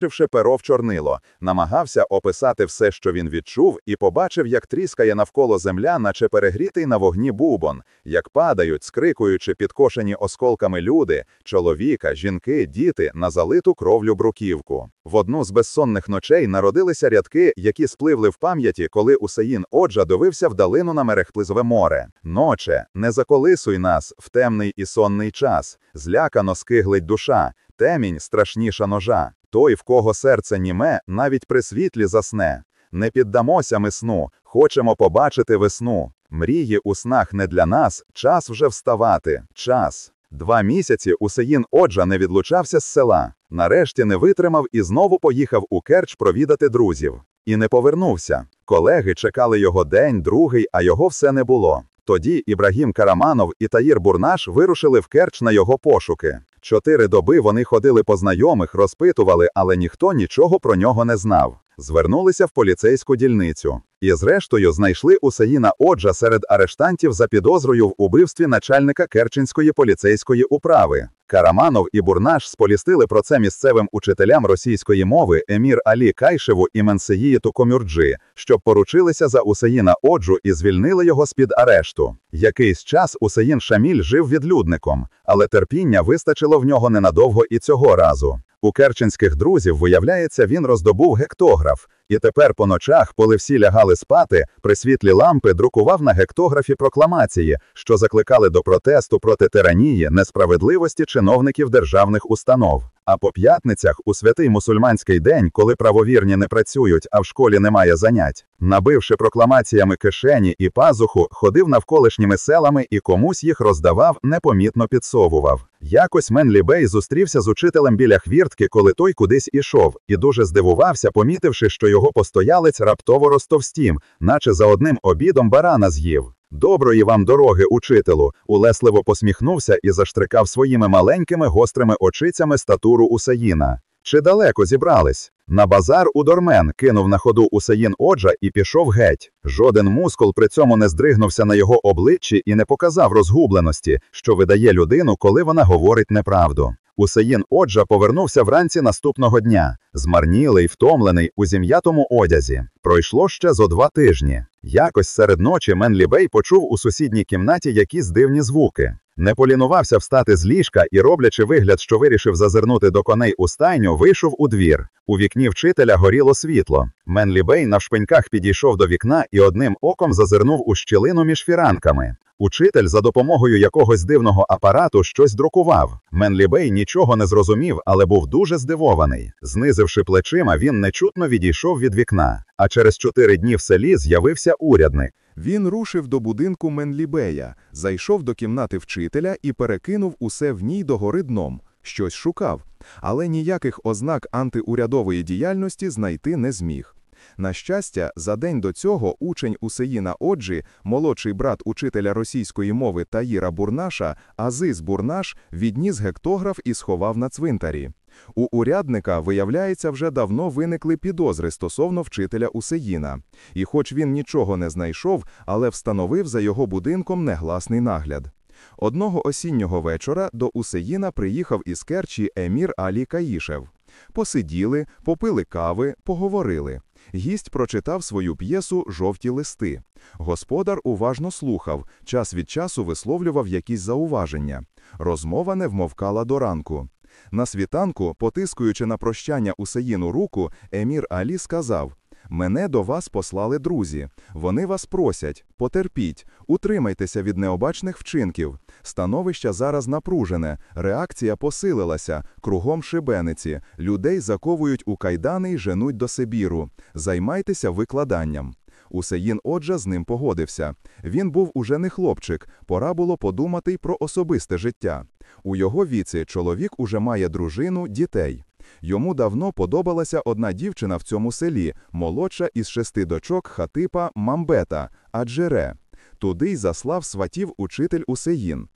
Вшивши перо в чорнило, намагався описати все, що він відчув, і побачив, як тріскає навколо земля, наче перегрітий на вогні бубон, як падають, скрикуючи підкошені осколками люди, чоловіка, жінки, діти на залиту кровлю бруківку. В одну з безсонних ночей народилися рядки, які спливли в пам'яті, коли Усеїн Оджа дивився вдалину на мерехтлизове море. Ноче, не заколисуй нас в темний і сонний час, злякано скиглить душа, темінь страшніша ножа. Той, в кого серце німе, навіть при світлі засне. Не піддамося ми сну, хочемо побачити весну. Мрії у снах не для нас, час вже вставати, час. Два місяці Усеїн Оджа не відлучався з села. Нарешті не витримав і знову поїхав у Керч провідати друзів. І не повернувся. Колеги чекали його день, другий, а його все не було. Тоді Ібрагім Караманов і Таїр Бурнаш вирушили в Керч на його пошуки. Чотири доби вони ходили по знайомих, розпитували, але ніхто нічого про нього не знав. Звернулися в поліцейську дільницю. І зрештою знайшли Усаїна Оджа серед арештантів за підозрою в убивстві начальника Керченської поліцейської управи. Караманов і Бурнаш сполістили про це місцевим учителям російської мови Емір Алі Кайшеву і Менсеїту Комюрджі, щоб поручилися за Усаїна Оджу і звільнили його з-під арешту. Якийсь час Усаїн Шаміль жив відлюдником, але терпіння вистачило в нього ненадовго і цього разу. У керченських друзів, виявляється, він роздобув гектограф, і тепер по ночах, коли всі лягали спати, при світлі лампи друкував на гектографі прокламації, що закликали до протесту проти тиранії, несправедливості чиновників державних установ. А по п'ятницях у святий мусульманський день, коли правовірні не працюють, а в школі немає занять, набивши прокламаціями кишені і пазуху, ходив навколишніми селами і комусь їх роздавав, непомітно підсовував. Якось Менлі Бей зустрівся з учителем біля хвіртки, коли той кудись ішов, і дуже здивувався, помітивши, що його постоялець раптово розтовстім, наче за одним обідом барана з'їв. Доброї вам дороги, учителю, улесливо посміхнувся і заштрикав своїми маленькими гострими очицями статуру Усаїна. Чи далеко зібрались? На базар у дормен кинув на ходу Усаїн Оджа і пішов геть. Жоден мускул при цьому не здригнувся на його обличчі і не показав розгубленості, що видає людину, коли вона говорить неправду. Усеїн Оджа повернувся вранці наступного дня, змарнілий, втомлений у зім'ятому одязі. Пройшло ще зо два тижні. Якось серед ночі Менлі Бей почув у сусідній кімнаті якісь дивні звуки. Не полінувався встати з ліжка і, роблячи вигляд, що вирішив зазирнути до коней у стайню, вийшов у двір. У вікні вчителя горіло світло. Менлі Бей на шпиньках підійшов до вікна і одним оком зазирнув у щілину між фіранками. Учитель за допомогою якогось дивного апарату щось друкував. Менлі Бей нічого не зрозумів, але був дуже здивований. Знизивши плечима, він нечутно відійшов від вікна. А через чотири дні в селі з'явився урядник. Він рушив до будинку Менлібея, зайшов до кімнати вчителя і перекинув усе в ній догори дном. Щось шукав, але ніяких ознак антиурядової діяльності знайти не зміг. На щастя, за день до цього учень Усеїна Оджі, молодший брат учителя російської мови Таїра Бурнаша, Азиз Бурнаш, відніс гектограф і сховав на цвинтарі. У урядника, виявляється, вже давно виникли підозри стосовно вчителя Усеїна. І хоч він нічого не знайшов, але встановив за його будинком негласний нагляд. Одного осіннього вечора до Усеїна приїхав із Керчі емір Алі Каїшев. Посиділи, попили кави, поговорили. Гість прочитав свою п'єсу Жовті листи. Господар уважно слухав, час від часу висловлював якісь зауваження. Розмова не вмовкала до ранку. На світанку, потискуючи на прощання Усеїну руку, емір Алі сказав: Мене до вас послали друзі. Вони вас просять, потерпіть, утримайтеся від необачних вчинків. Становище зараз напружене, реакція посилилася, кругом шибениці, людей заковують у кайдани й женуть до Сибіру. Займайтеся викладанням. Усеїн отже з ним погодився. Він був уже не хлопчик, пора було подумати й про особисте життя. У його віці чоловік уже має дружину, дітей. Йому давно подобалася одна дівчина в цьому селі, молодша із шести дочок хатипа Мамбета, Аджере. Туди й заслав сватів учитель Усеїн.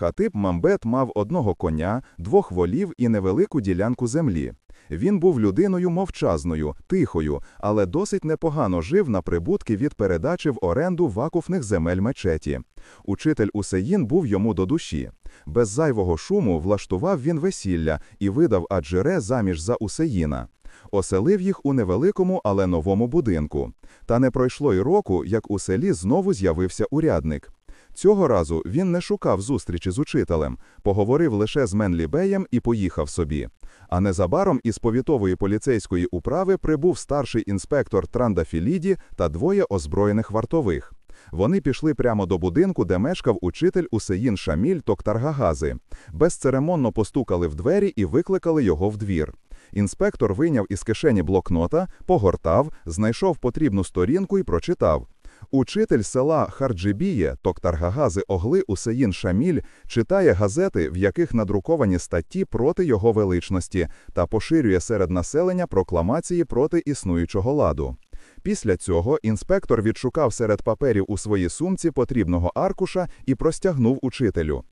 Хатип Мамбет мав одного коня, двох волів і невелику ділянку землі. Він був людиною мовчазною, тихою, але досить непогано жив на прибутки від передачі в оренду вакуфних земель мечеті. Учитель Усеїн був йому до душі. Без зайвого шуму влаштував він весілля і видав Аджере заміж за Усеїна. Оселив їх у невеликому, але новому будинку. Та не пройшло й року, як у селі знову з'явився урядник. Цього разу він не шукав зустрічі з учителем, поговорив лише з Менлібеєм і поїхав собі. А незабаром із повітової поліцейської управи прибув старший інспектор Трандафіліді та двоє озброєних вартових. Вони пішли прямо до будинку, де мешкав учитель Усеїн Шаміль Токтаргагази. Безцеремонно постукали в двері і викликали його в двір. Інспектор вийняв із кишені блокнота, погортав, знайшов потрібну сторінку і прочитав. Учитель села Харджибіє Токтаргагази Огли Усеїн Шаміль читає газети, в яких надруковані статті проти його величності, та поширює серед населення прокламації проти існуючого ладу. Після цього інспектор відшукав серед паперів у своїй сумці потрібного аркуша і простягнув учителю.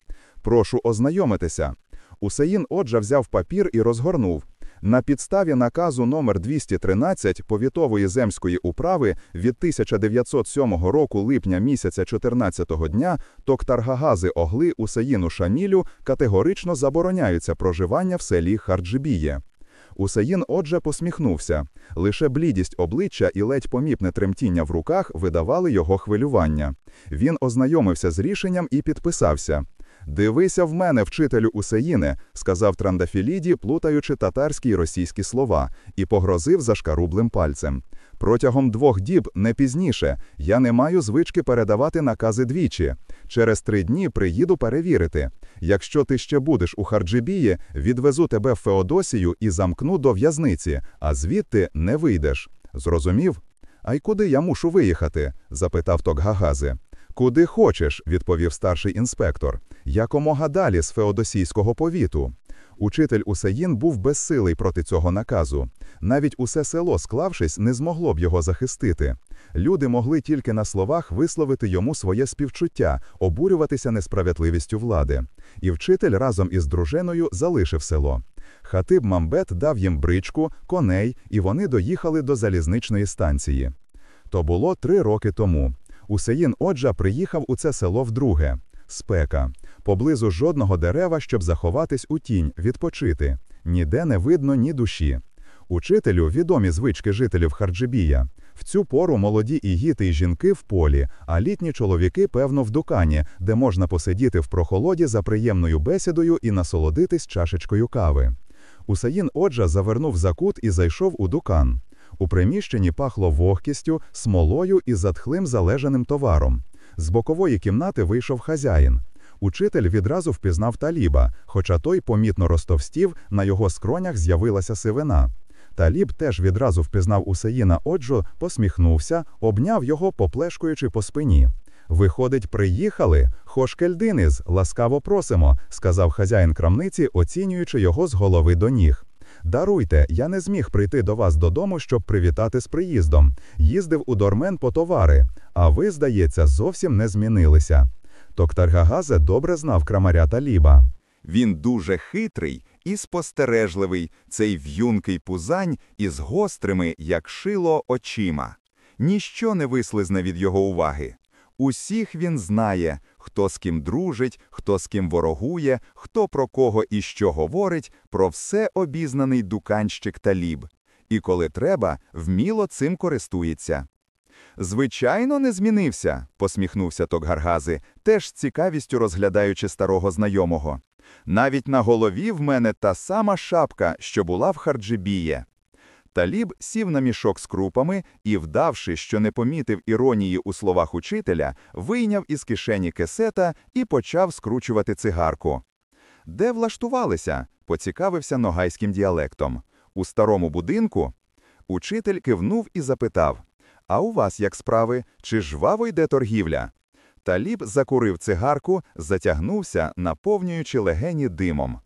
Прошу ознайомитися. Усеїн отже взяв папір і розгорнув. На підставі наказу номер 213 повітової земської управи від 1907 року липня місяця 14-го дня Токтаргагази Огли Усеїну Шамілю категорично забороняються проживання в селі Харджибіє. Усеїн отже посміхнувся. Лише блідість обличчя і ледь помітне тремтіння в руках видавали його хвилювання. Він ознайомився з рішенням і підписався. Дивися в мене, вчителю Усеїне, сказав Трандафіліді, плутаючи татарські й російські слова, і погрозив зашкарублим пальцем. Протягом двох діб, не пізніше, я не маю звички передавати накази двічі. Через три дні приїду перевірити. Якщо ти ще будеш у Харджибії, відвезу тебе в Феодосію і замкну до в'язниці, а звідти не вийдеш. Зрозумів? А й куди я мушу виїхати? запитав Токгагази. Куди хочеш, відповів старший інспектор. Якомога далі з феодосійського повіту. Учитель Усеїн був безсилий проти цього наказу. Навіть усе село, склавшись, не змогло б його захистити. Люди могли тільки на словах висловити йому своє співчуття, обурюватися несправедливістю влади. І вчитель разом із дружиною залишив село. Хатиб Мамбет дав їм бричку, коней, і вони доїхали до залізничної станції. То було три роки тому. Усеїн Оджа приїхав у це село вдруге. Спека. Поблизу жодного дерева, щоб заховатись у тінь, відпочити. Ніде не видно ні душі. Учителю відомі звички жителів Харджибія. В цю пору молоді ігіти й жінки в полі, а літні чоловіки, певно, в дукані, де можна посидіти в прохолоді за приємною бесідою і насолодитись чашечкою кави. Усаїн Оджа завернув за кут і зайшов у дукан. У приміщенні пахло вогкістю, смолою і затхлим залежаним товаром. З бокової кімнати вийшов хазяїн. Учитель відразу впізнав таліба, хоча той помітно розтовстів, на його скронях з'явилася сивина. Таліб теж відразу впізнав Усеїна Оджо, посміхнувся, обняв його, поплешкуючи по спині. Виходить, приїхали? Хошкельдиниз, ласкаво просимо, сказав хазяїн крамниці, оцінюючи його з голови до ніг. Даруйте, я не зміг прийти до вас додому, щоб привітати з приїздом. Їздив у Дормен по товари, а ви, здається, зовсім не змінилися. Токтаргагазе добре знав крамаря Таліба. Він дуже хитрий і спостережливий, цей в'юнкий пузань із гострими, як шило, очима. Ніщо не вислизне від його уваги. Усіх він знає, хто з ким дружить, хто з ким ворогує, хто про кого і що говорить, про все обізнаний дуканщик таліб. І коли треба, вміло цим користується. Звичайно, не змінився, посміхнувся Токгаргази, теж з цікавістю розглядаючи старого знайомого. Навіть на голові в мене та сама шапка, що була в Харджибіє. Таліб сів на мішок з крупами і, вдавши, що не помітив іронії у словах учителя, вийняв із кишені кесета і почав скручувати цигарку. Де влаштувалися? поцікавився ногайським діалектом. У старому будинку? Учитель кивнув і запитав: А у вас як справи? Чи жваво йде торгівля? Таліб закурив цигарку, затягнувся, наповнюючи легені димом.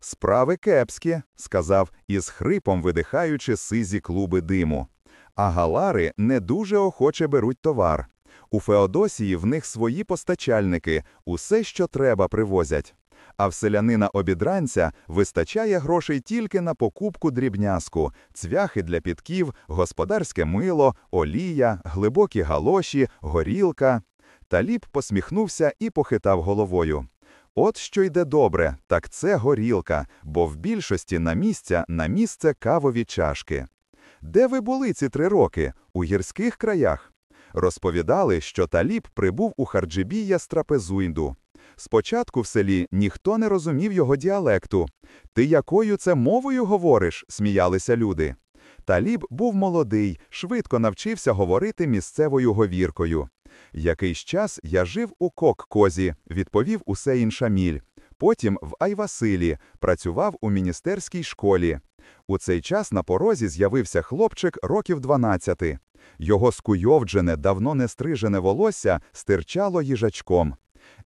Справи кепські, сказав, із хрипом видихаючи сизі клуби диму. А галари не дуже охоче беруть товар. У Феодосії в них свої постачальники, усе, що треба, привозять. А в селянина обідранця вистачає грошей тільки на покупку дрібнязку, цвяхи для підків, господарське мило, олія, глибокі галоші, горілка. Таліб посміхнувся і похитав головою. От що йде добре, так це горілка, бо в більшості на місця на місце кавові чашки. Де ви були ці три роки? У гірських краях? Розповідали, що Таліб прибув у Харджибія з трапезуйнду. Спочатку в селі ніхто не розумів його діалекту. Ти якою це мовою говориш? сміялися люди. Таліб був молодий, швидко навчився говорити місцевою говіркою. Якийсь час я жив у Кок-Козі, відповів Усеїн Шаміль. Потім в Айвасилі, працював у міністерській школі. У цей час на порозі з'явився хлопчик років 12. Його скуйовджене, давно не стрижене волосся стирчало їжачком.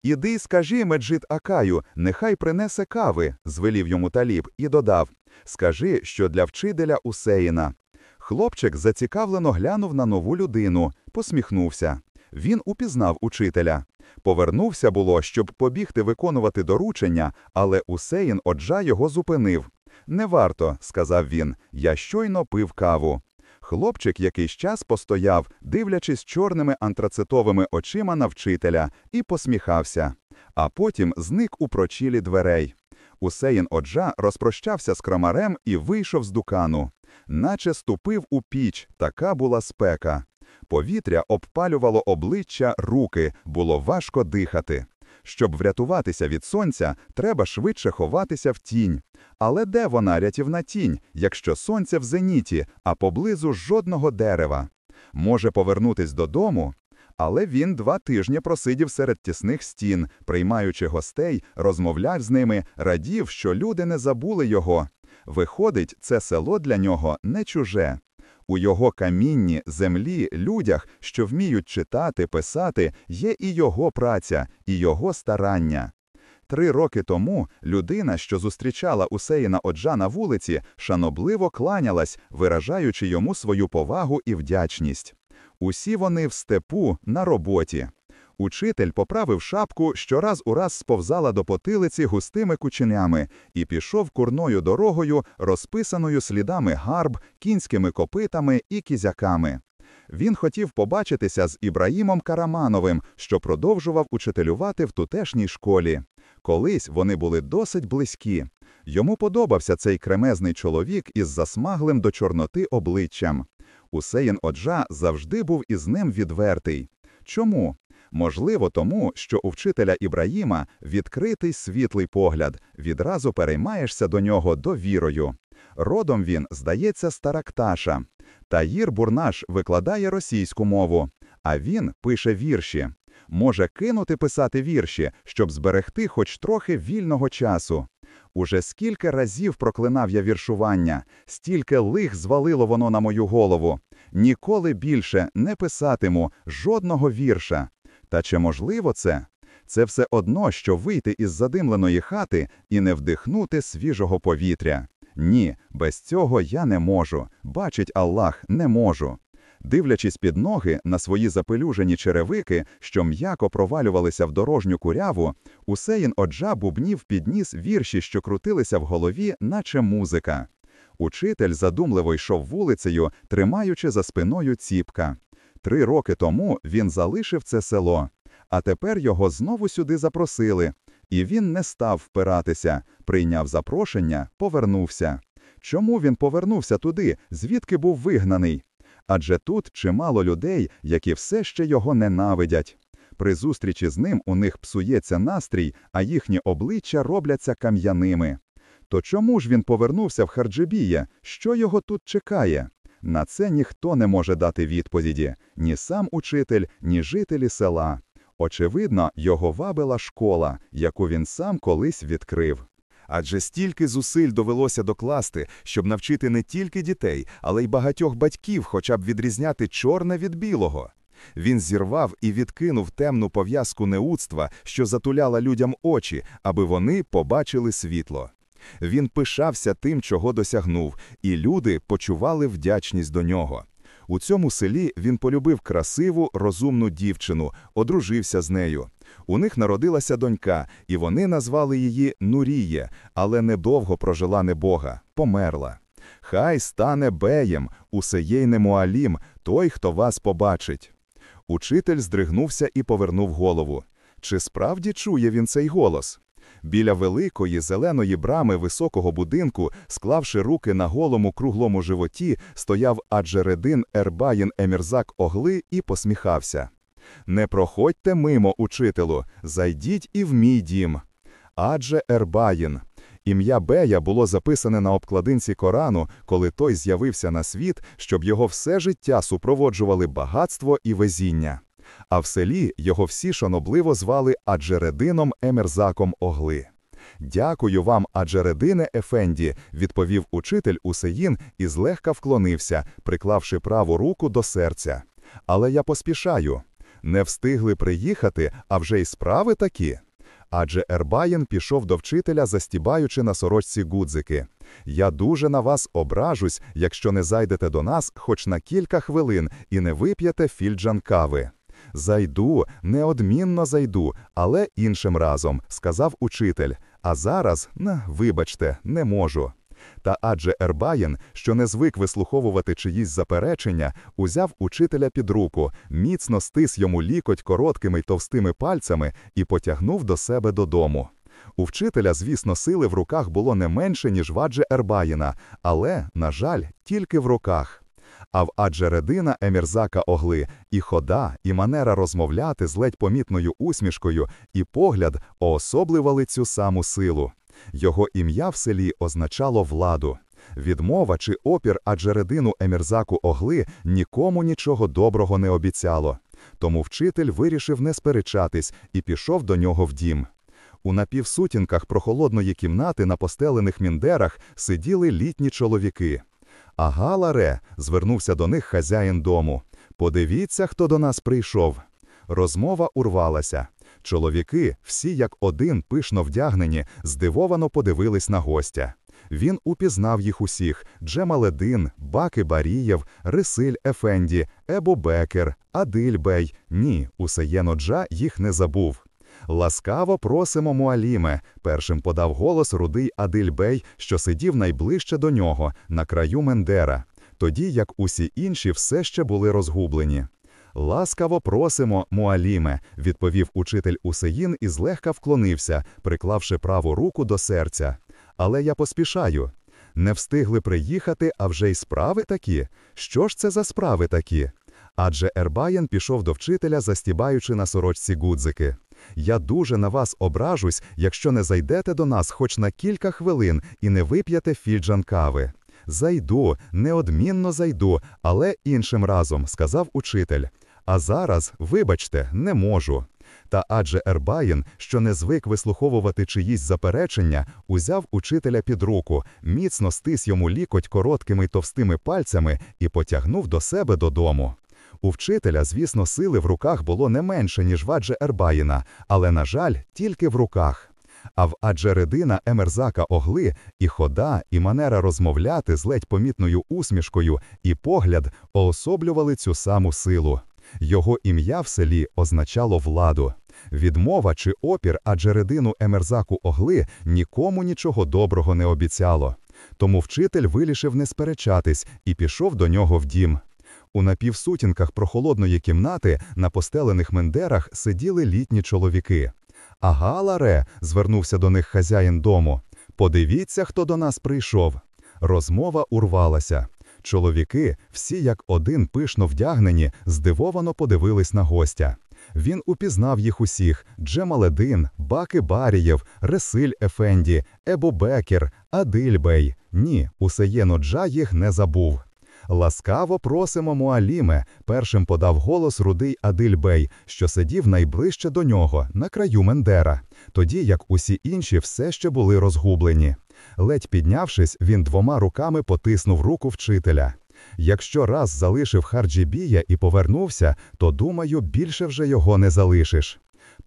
Іди, скажи Меджид Акаю, нехай принесе кави, звелів йому таліб, і додав Скажи, що для вчителя Усеїна. Хлопчик зацікавлено глянув на нову людину, посміхнувся. Він упізнав учителя. Повернувся було, щоб побігти виконувати доручення, але Усеїн оджа його зупинив. Не варто, сказав він, я щойно пив каву. Хлопчик якийсь час постояв, дивлячись чорними антрацитовими очима на вчителя, і посміхався, а потім зник у прочілі дверей. Усеїн Оджа розпрощався з крамарем і вийшов з дукану. Наче ступив у піч, така була спека. Повітря обпалювало обличчя, руки, було важко дихати. Щоб врятуватися від сонця, треба швидше ховатися в тінь. Але де вона рятівна тінь, якщо сонце в зеніті, а поблизу жодного дерева? Може повернутись додому? Але він два тижні просидів серед тісних стін, приймаючи гостей, розмовляв з ними, радів, що люди не забули його. Виходить, це село для нього не чуже. У його камінні, землі, людях, що вміють читати, писати, є і його праця, і його старання. Три роки тому людина, що зустрічала Усеїна Оджа на вулиці, шанобливо кланялась, виражаючи йому свою повагу і вдячність. Усі вони в степу на роботі. Учитель поправив шапку, що раз у раз сповзала до потилиці густими кученями, і пішов курною дорогою, розписаною слідами гарб, кінськими копитами і кізяками. Він хотів побачитися з Ібраїмом Карамановим, що продовжував учителювати в тутешній школі. Колись вони були досить близькі. Йому подобався цей кремезний чоловік із засмаглим до чорноти обличчям. Усеїн Оджа завжди був із ним відвертий. Чому? Можливо, тому, що у вчителя Ібраїма відкритий світлий погляд, відразу переймаєшся до нього довірою. Родом він, здається, старакташа. Таїр Бурнаш викладає російську мову, а він пише вірші. Може кинути писати вірші, щоб зберегти хоч трохи вільного часу. Уже скільки разів проклинав я віршування, стільки лих звалило воно на мою голову. Ніколи більше не писатиму жодного вірша. Та чи можливо це? Це все одно, що вийти із задимленої хати і не вдихнути свіжого повітря. Ні, без цього я не можу. Бачить Аллах, не можу. Дивлячись під ноги на свої запелюжені черевики, що м'яко провалювалися в дорожню куряву, Усеїн Оджа бубнів підніс вірші, що крутилися в голові, наче музика. Учитель задумливо йшов вулицею, тримаючи за спиною ціпка. Три роки тому він залишив це село, а тепер його знову сюди запросили, і він не став впиратися, прийняв запрошення, повернувся. Чому він повернувся туди, звідки був вигнаний? Адже тут чимало людей, які все ще його ненавидять. При зустрічі з ним у них псується настрій, а їхні обличчя робляться кам'яними. То чому ж він повернувся в Харджибія? Що його тут чекає? На це ніхто не може дати відповіді ні сам учитель, ні жителі села. Очевидно, його вабила школа, яку він сам колись відкрив. Адже стільки зусиль довелося докласти, щоб навчити не тільки дітей, але й багатьох батьків, хоча б відрізняти чорне від білого. Він зірвав і відкинув темну пов'язку неудства, що затуляла людям очі, аби вони побачили світло. Він пишався тим, чого досягнув, і люди почували вдячність до нього. У цьому селі він полюбив красиву, розумну дівчину, одружився з нею. У них народилася донька, і вони назвали її Нуріє, але недовго прожила небога, померла. Хай стане беєм, усеєйне муалім, той, хто вас побачить. Учитель здригнувся і повернув голову. Чи справді чує він цей голос? Біля великої зеленої брами високого будинку, склавши руки на голому круглому животі, стояв Аджередин Ербаїн Емірзак Огли і посміхався. «Не проходьте мимо, учителю, зайдіть і в мій дім». Адже Ербаїн. Ім'я Бея було записане на обкладинці Корану, коли той з'явився на світ, щоб його все життя супроводжували багатство і везіння. А в селі його всі шанобливо звали Аджередином Емерзаком Огли. Дякую вам, Аджередине Ефенді, відповів учитель Усеїн і злегка вклонився, приклавши праву руку до серця. Але я поспішаю. Не встигли приїхати, а вже й справи такі. Адже Ербаєн пішов до вчителя, застібаючи на сорочці гудзики. Я дуже на вас ображусь, якщо не зайдете до нас хоч на кілька хвилин і не вип'єте фільджан кави. Зайду, неодмінно зайду, але іншим разом, сказав учитель. А зараз, на, вибачте, не можу. Та адже Ербаєн, що не звик вислуховувати чиїсь заперечення, узяв учителя під руку, міцно стис йому лікоть короткими й товстими пальцями і потягнув до себе додому. У вчителя, звісно, сили в руках було не менше, ніж в адже Ербаїна, але, на жаль, тільки в руках. А в Аджередина Емірзака Огли і хода, і манера розмовляти з ледь помітною усмішкою, і погляд уособлювали цю саму силу. Його ім'я в селі означало владу. Відмова чи опір Аджередину Емірзаку Огли нікому нічого доброго не обіцяло. Тому вчитель вирішив не сперечатись і пішов до нього в дім. У напівсутінках прохолодної кімнати на постелених міндерах сиділи літні чоловіки. Ага, Ларе, звернувся до них хазяїн дому. Подивіться, хто до нас прийшов. Розмова урвалася. Чоловіки, всі як один пишно вдягнені, здивовано подивились на гостя. Він упізнав їх усіх: Джемаледин, Баки Барієв, Рисиль Ефенді, Ебо Бекер, Адиль Бей. Ні, Усеєноджа їх не забув. Ласкаво просимо Муаліме, першим подав голос рудий Адильбей, що сидів найближче до нього, на краю Мендера, тоді як усі інші все ще були розгублені. Ласкаво просимо, Муаліме, відповів учитель Усеїн і злегка вклонився, приклавши праву руку до серця. Але я поспішаю. Не встигли приїхати, а вже й справи такі. Що ж це за справи такі? Адже Ербаєн пішов до вчителя, застібаючи на сорочці гудзики. Я дуже на вас ображусь, якщо не зайдете до нас хоч на кілька хвилин і не вип'єте фільджан кави. Зайду, неодмінно зайду, але іншим разом, сказав учитель. А зараз, вибачте, не можу. Та адже Ербаїн, що не звик вислуховувати чиїсь заперечення, узяв учителя під руку, міцно стис йому лікоть короткими й товстими пальцями і потягнув до себе додому. У вчителя, звісно, сили в руках було не менше, ніж в адже Ербаїна, але, на жаль, тільки в руках. А в Аджередина Емерзака Огли і хода, і манера розмовляти з ледь помітною усмішкою, і погляд уособлювали цю саму силу. Його ім'я в селі означало владу. Відмова чи опір Аджередину Емерзаку Огли нікому нічого доброго не обіцяло. Тому вчитель вирішив не сперечатись і пішов до нього в дім. У напівсутінках прохолодної кімнати на постелених мендерах сиділи літні чоловіки. Ага, Ларе, звернувся до них хазяїн дому. Подивіться, хто до нас прийшов. Розмова урвалася. Чоловіки, всі як один пишно вдягнені, здивовано подивились на гостя. Він упізнав їх усіх: Джемаледин, Баки Барієв, Ресиль Ефенді, Ебо Бекер, Адильбей. Ні, Усеєноджа їх не забув. Ласкаво просимо Муаліме, першим подав голос рудий Адильбей, що сидів найближче до нього, на краю Мендера, тоді як усі інші все ще були розгублені. Ледь піднявшись, він двома руками потиснув руку вчителя. Якщо раз залишив Харджібія і повернувся, то, думаю, більше вже його не залишиш.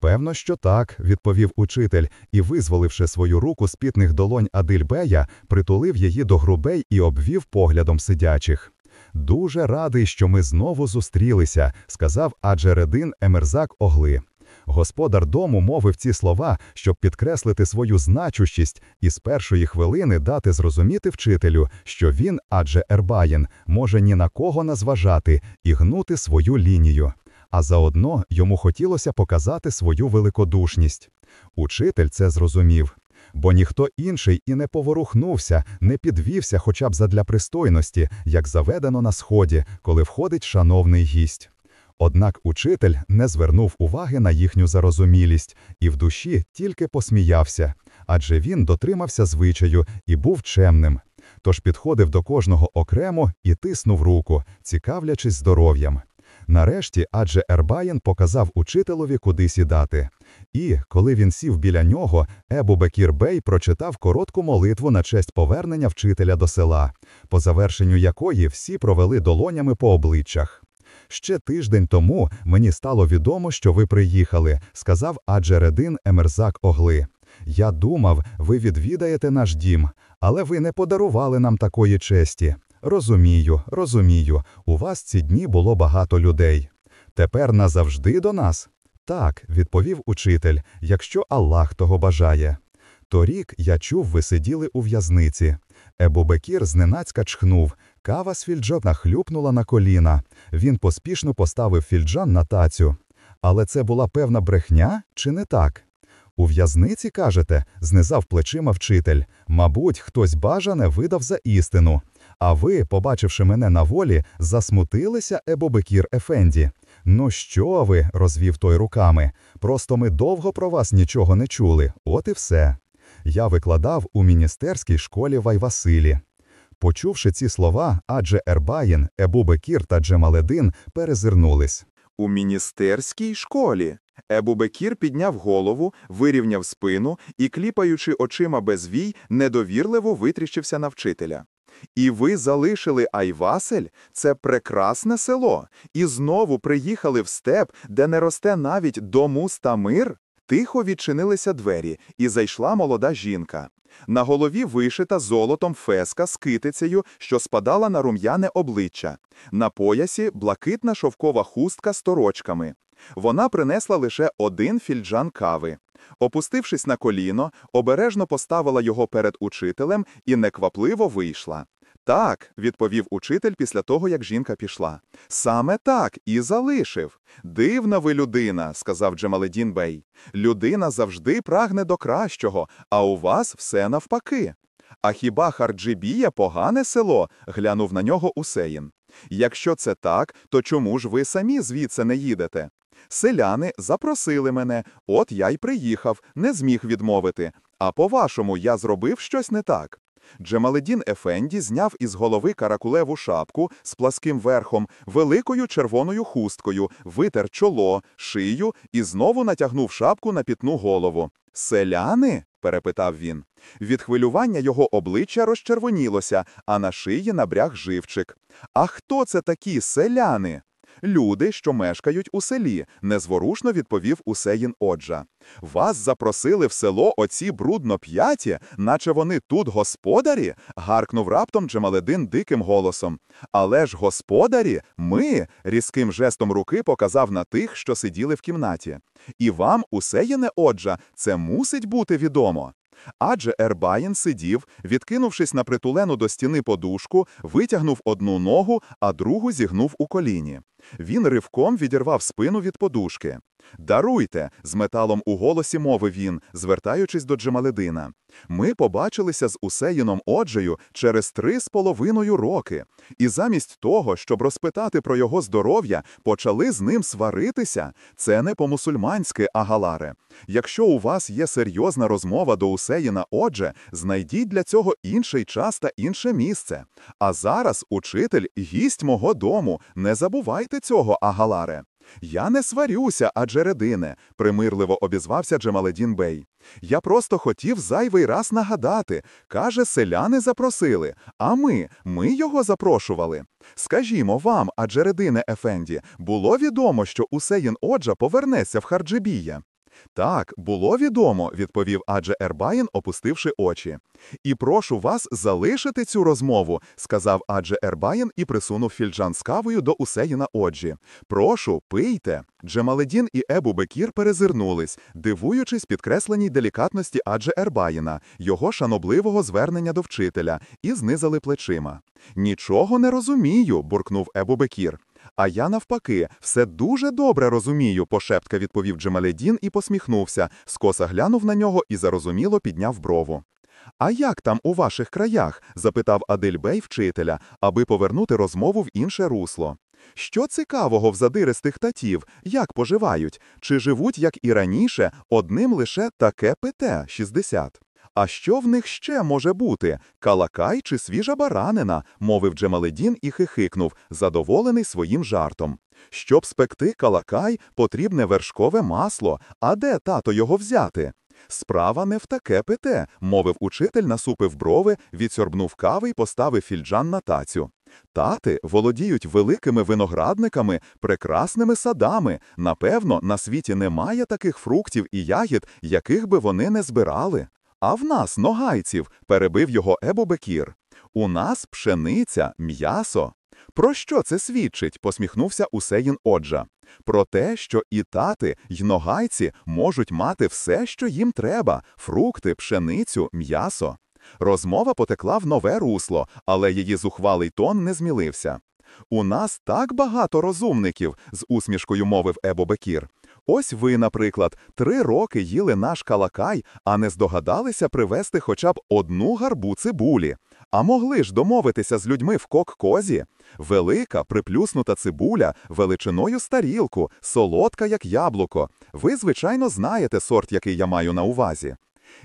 Певно, що так, відповів учитель і, визволивши свою руку з пітних долонь Адильбея, притулив її до грудей і обвів поглядом сидячих. Дуже радий, що ми знову зустрілися, сказав Аджередин Емерзак Огли. Господар дому мовив ці слова, щоб підкреслити свою значущість і з першої хвилини дати зрозуміти вчителю, що він, адже Ербаєн, може ні на кого назважати і гнути свою лінію. А заодно йому хотілося показати свою великодушність. Учитель це зрозумів. Бо ніхто інший і не поворухнувся, не підвівся хоча б задля пристойності, як заведено на сході, коли входить шановний гість. Однак учитель не звернув уваги на їхню зарозумілість і в душі тільки посміявся, адже він дотримався звичаю і був чемним. Тож підходив до кожного окремо і тиснув руку, цікавлячись здоров'ям. Нарешті, адже Ербаєн показав учителові, куди сідати. І, коли він сів біля нього, Ебу Бекір Бей прочитав коротку молитву на честь повернення вчителя до села, по завершенню якої всі провели долонями по обличчях. Ще тиждень тому мені стало відомо, що ви приїхали, сказав Аджередин Емерзак Огли. Я думав, ви відвідаєте наш дім, але ви не подарували нам такої честі. Розумію, розумію, у вас ці дні було багато людей. Тепер назавжди до нас? Так, відповів учитель, якщо Аллах того бажає. Торік я чув, ви сиділи у в'язниці. Ебубекір зненацька чхнув. Кава з фільджана хлюпнула на коліна. Він поспішно поставив фільджан на тацю. Але це була певна брехня, чи не так? У в'язниці, кажете, знизав плечима вчитель. Мабуть, хтось бажане видав за істину. А ви, побачивши мене на волі, засмутилися Ебобекір Ефенді. Ну що ви, розвів той руками. Просто ми довго про вас нічого не чули, от і все. Я викладав у міністерській школі Вайвасилі. Почувши ці слова, адже Ербаїн, Ебубекір та Джемаледин перезирнулись. У міністерській школі. Ебубекір підняв голову, вирівняв спину і, кліпаючи очима без вій, недовірливо витріщився на вчителя. І ви залишили Айвасель? Це прекрасне село. І знову приїхали в степ, де не росте навіть домус та мир? Тихо відчинилися двері, і зайшла молода жінка. На голові вишита золотом феска з китицею, що спадала на рум'яне обличчя. На поясі блакитна шовкова хустка з торочками. Вона принесла лише один фільджан кави. Опустившись на коліно, обережно поставила його перед учителем і неквапливо вийшла. Так, відповів учитель після того, як жінка пішла. Саме так і залишив. Дивна ви людина, сказав Джемаледін Бей. Людина завжди прагне до кращого, а у вас все навпаки. А хіба Харджибія погане село? глянув на нього Усеїн. Якщо це так, то чому ж ви самі звідси не їдете? Селяни запросили мене, от я й приїхав, не зміг відмовити. А по-вашому, я зробив щось не так. Джемаледін Ефенді зняв із голови каракулеву шапку з пласким верхом, великою червоною хусткою, витер чоло, шию і знову натягнув шапку на пітну голову. Селяни? перепитав він. Від хвилювання його обличчя розчервонілося, а на шиї набряг живчик. А хто це такі селяни? Люди, що мешкають у селі, незворушно відповів Усеїн Оджа. Вас запросили в село оці брудно п'яті, наче вони тут господарі? гаркнув раптом Джемаледин диким голосом. Але ж господарі, ми, різким жестом руки показав на тих, що сиділи в кімнаті. І вам, Усеїне Оджа, це мусить бути відомо. Адже Ербаїн сидів, відкинувшись на притулену до стіни подушку, витягнув одну ногу, а другу зігнув у коліні. Він ривком відірвав спину від подушки. Даруйте, з металом у голосі мовив він, звертаючись до Джемаледина. Ми побачилися з Усеїном Оджею через три з половиною роки, і замість того, щоб розпитати про його здоров'я, почали з ним сваритися. Це не по-мусульманськи, Агаларе. Якщо у вас є серйозна розмова до Усеїна Одже, знайдіть для цього інший час та інше місце. А зараз учитель гість мого дому. Не забувайте цього, Агаларе. Я не сварюся, адже редине, примирливо обізвався Джемаледін Бей. Я просто хотів зайвий раз нагадати. Каже, селяни запросили, а ми, ми його запрошували. Скажімо вам, адже редине Ефенді, було відомо, що Усеїн Оджа повернеться в Харджибія. Так, було відомо, відповів адже Ербаїн, опустивши очі. І прошу вас залишити цю розмову, сказав адже Ербаїн і присунув фільджан з кавою до Усеїна Оджі. Прошу, пийте. Джемаледін і Ебу Бекір перезирнулись, дивуючись підкресленій делікатності адже Ербаїна, його шанобливого звернення до вчителя, і знизали плечима. Нічого не розумію, буркнув Ебу Бекір. А я навпаки, все дуже добре розумію, пошепка відповів Джемаледін і посміхнувся, скоса глянув на нього і зарозуміло підняв брову. А як там у ваших краях? запитав Адельбей вчителя, аби повернути розмову в інше русло. Що цікавого в задиристих татів, як поживають? Чи живуть, як і раніше, одним лише таке ПТ-60? А що в них ще може бути? Калакай чи свіжа баранина? мовив Джемаледін і хихикнув, задоволений своїм жартом. Щоб спекти калакай, потрібне вершкове масло. А де тато його взяти? Справа не в таке пите, мовив учитель, насупив брови, відсорбнув кави й поставив фільджан на тацю. Тати володіють великими виноградниками, прекрасними садами. Напевно, на світі немає таких фруктів і ягід, яких би вони не збирали. А в нас, ногайців, перебив його Ебо Бекір. У нас пшениця, м'ясо. Про що це свідчить? посміхнувся Усеїн Оджа. Про те, що і тати, й ногайці можуть мати все, що їм треба: фрукти, пшеницю, м'ясо. Розмова потекла в нове русло, але її зухвалий тон не змілився. У нас так багато розумників, з усмішкою мовив Ебо Бекір. Ось ви, наприклад, три роки їли наш калакай, а не здогадалися привезти хоча б одну гарбу цибулі. А могли ж домовитися з людьми в кок-козі? Велика, приплюснута цибуля, величиною з тарілку, солодка, як яблуко. Ви, звичайно, знаєте сорт, який я маю на увазі.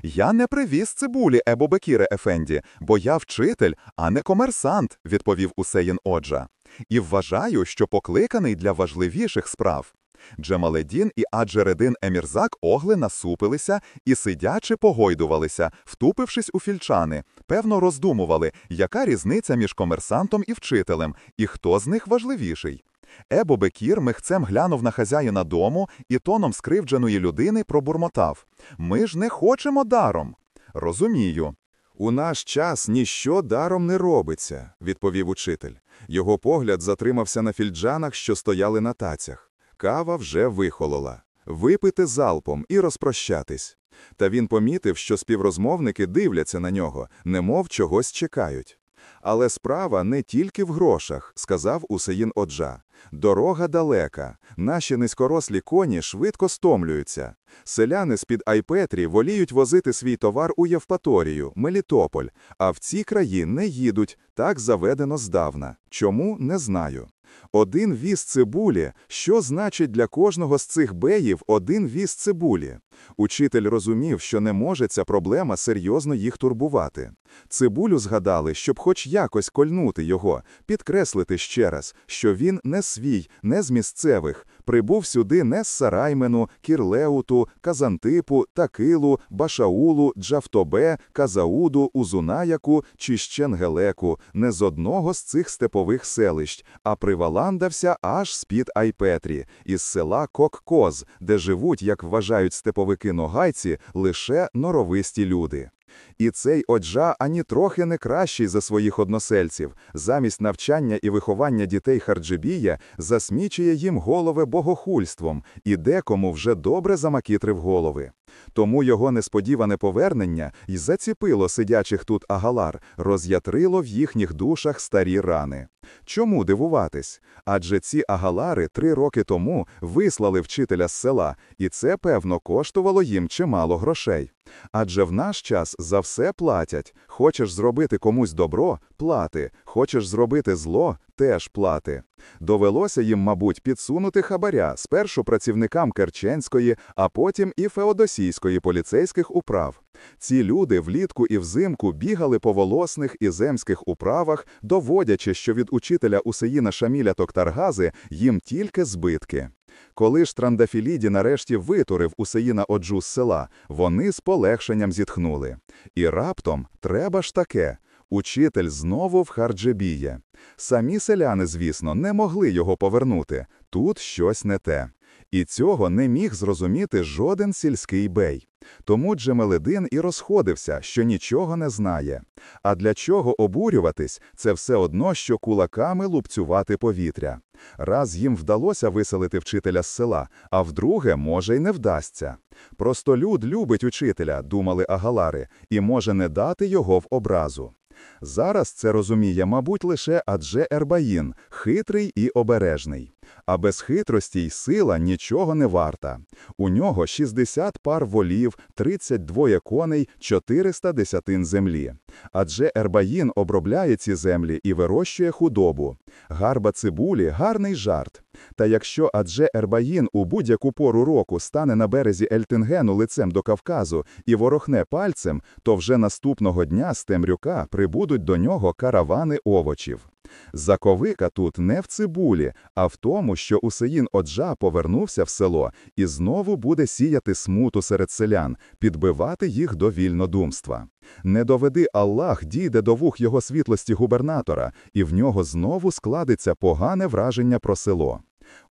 Я не привіз цибулі, Ебо Бекіре Ефенді, бо я вчитель, а не комерсант, відповів Усеїн Оджа. І вважаю, що покликаний для важливіших справ. Джемаледін і Аджередин Емірзак огли насупилися і сидячи погойдувалися, втупившись у фільчани, певно роздумували, яка різниця між комерсантом і вчителем, і хто з них важливіший. Ебо Бекір михцем глянув на хазяїна дому і тоном скривдженої людини пробурмотав Ми ж не хочемо даром. Розумію. У наш час ніщо даром не робиться, відповів учитель. Його погляд затримався на фільджанах, що стояли на тацях. Кава вже вихолола. Випити залпом і розпрощатись. Та він помітив, що співрозмовники дивляться на нього, немов чогось чекають. Але справа не тільки в грошах, сказав Усеїн Оджа. Дорога далека, наші низькорослі коні швидко стомлюються. Селяни з-під Айпетрі воліють возити свій товар у Євпаторію, Мелітополь, а в ці краї не їдуть, так заведено здавна. Чому, не знаю. Один віз цибулі, що значить для кожного з цих беїв один віз цибулі? Учитель розумів, що не може ця проблема серйозно їх турбувати. Цибулю згадали, щоб хоч якось кольнути його, підкреслити ще раз, що він не свій, не з місцевих, прибув сюди не з Сараймену, Кірлеуту, Казантипу, Такилу, Башаулу, Джавтобе, Казауду, Узунаяку чи Щенгелеку, не з одного з цих степових селищ, а приваландався аж з-під Айпетрі, із села Кок-Коз, де живуть, як вважають степовики-ногайці, лише норовисті люди. І цей оджа ані трохи не кращий за своїх односельців. Замість навчання і виховання дітей Харджибія засмічує їм голови богохульством і декому вже добре замакітрив голови. Тому його несподіване повернення й заціпило сидячих тут агалар, роз'ятрило в їхніх душах старі рани. Чому дивуватись? Адже ці агалари три роки тому вислали вчителя з села, і це, певно, коштувало їм чимало грошей. Адже в наш час за все платять. Хочеш зробити комусь добро плати, хочеш зробити зло теж плати. Довелося їм, мабуть, підсунути хабаря спершу працівникам Керченської, а потім і Феодосійської поліцейських управ. Ці люди влітку і взимку бігали по волосних і земських управах, доводячи, що від учителя Усеїна Шаміля Токтаргази їм тільки збитки. Коли ж Трандафіліді нарешті витурив Усеїна Оджу з села, вони з полегшенням зітхнули. І раптом треба ж таке. Учитель знову в Харджебіє. Самі селяни, звісно, не могли його повернути. Тут щось не те. І цього не міг зрозуміти жоден сільський бей. Тому Джемеледин і розходився, що нічого не знає. А для чого обурюватись, це все одно, що кулаками лупцювати повітря. Раз їм вдалося виселити вчителя з села, а вдруге, може, й не вдасться. Просто люд любить учителя, думали агалари, і може не дати його в образу. Зараз це розуміє, мабуть, лише адже Ербаїн, хитрий і обережний. А без хитрості й сила нічого не варта. У нього 60 пар волів, 32 коней, 400 десятин землі. Адже Ербаїн обробляє ці землі і вирощує худобу. Гарба цибулі – гарний жарт. Та якщо адже Ербаїн у будь-яку пору року стане на березі Ельтингену лицем до Кавказу і ворохне пальцем, то вже наступного дня з Темрюка прибудуть до нього каравани овочів. Заковика тут не в цибулі, а в тому, що Усеїн Оджа повернувся в село і знову буде сіяти смуту серед селян, підбивати їх до вільнодумства. Не доведи Аллах дійде до вух його світлості губернатора, і в нього знову складеться погане враження про село.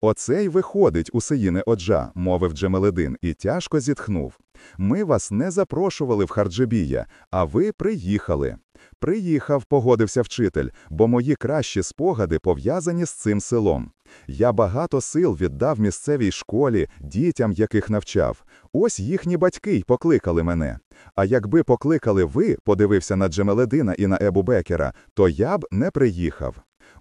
Оце й виходить, Усеїне Оджа, мовив Джемеледин, і тяжко зітхнув. Ми вас не запрошували в Харджибія, а ви приїхали. Приїхав, погодився вчитель, бо мої кращі спогади пов'язані з цим селом. Я багато сил віддав місцевій школі, дітям, яких навчав. Ось їхні батьки й покликали мене. А якби покликали ви, подивився на Джемеледина і на Ебу Бекера, то я б не приїхав.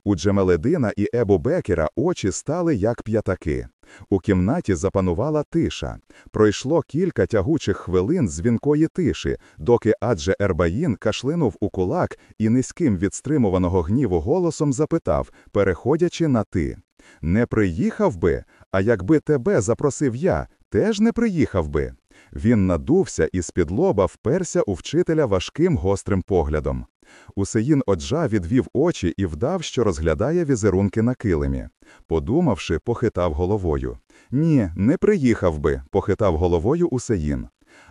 У Джемеледина і Ебу Бекера очі стали як п'ятаки. У кімнаті запанувала тиша. Пройшло кілька тягучих хвилин дзвінкої тиші, доки адже Ербаїн кашлинув у кулак і низьким від стримуваного гніву голосом запитав, переходячи на ти. Не приїхав би, а якби тебе запросив я, теж не приїхав би. Він надувся і з-під лоба вперся у вчителя важким гострим поглядом. Усеїн Оджа відвів очі і вдав, що розглядає візерунки на килимі. Подумавши, похитав головою. Ні, не приїхав би, похитав головою Усеїн.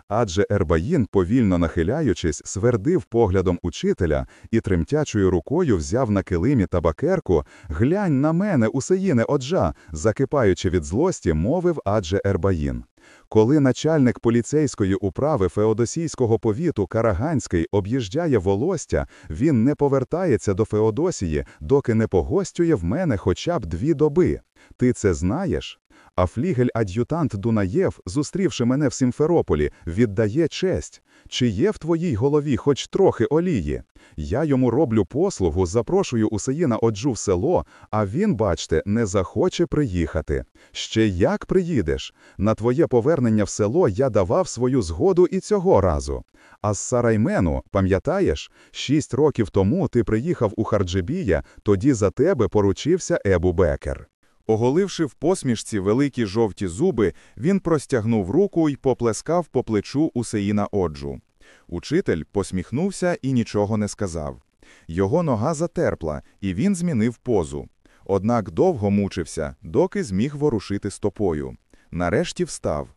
Адже Ербаїн, повільно нахиляючись, свердив поглядом учителя і тремтячою рукою взяв на килимі табакерку «Глянь на мене, Усеїне Оджа», закипаючи від злості, мовив адже Ербаїн. Коли начальник поліцейської управи Феодосійського повіту Караганський об'їжджає волостя, він не повертається до Феодосії, доки не погостює в мене хоча б дві доби. Ти це знаєш? А флігель-ад'ютант Дунаєв, зустрівши мене в Сімферополі, віддає честь. Чи є в твоїй голові хоч трохи олії? Я йому роблю послугу, запрошую Усеїна Оджу в село, а він, бачте, не захоче приїхати. Ще як приїде? На твоє повернення в село я давав свою згоду і цього разу. А з Сараймену, пам'ятаєш, шість років тому ти приїхав у Харджибія, тоді за тебе поручився Ебу Бекер. Оголивши в посмішці великі жовті зуби, він простягнув руку й поплескав по плечу Усеїна Оджу. Учитель посміхнувся і нічого не сказав. Його нога затерпла, і він змінив позу. Однак довго мучився, доки зміг ворушити стопою. Нарешті встав.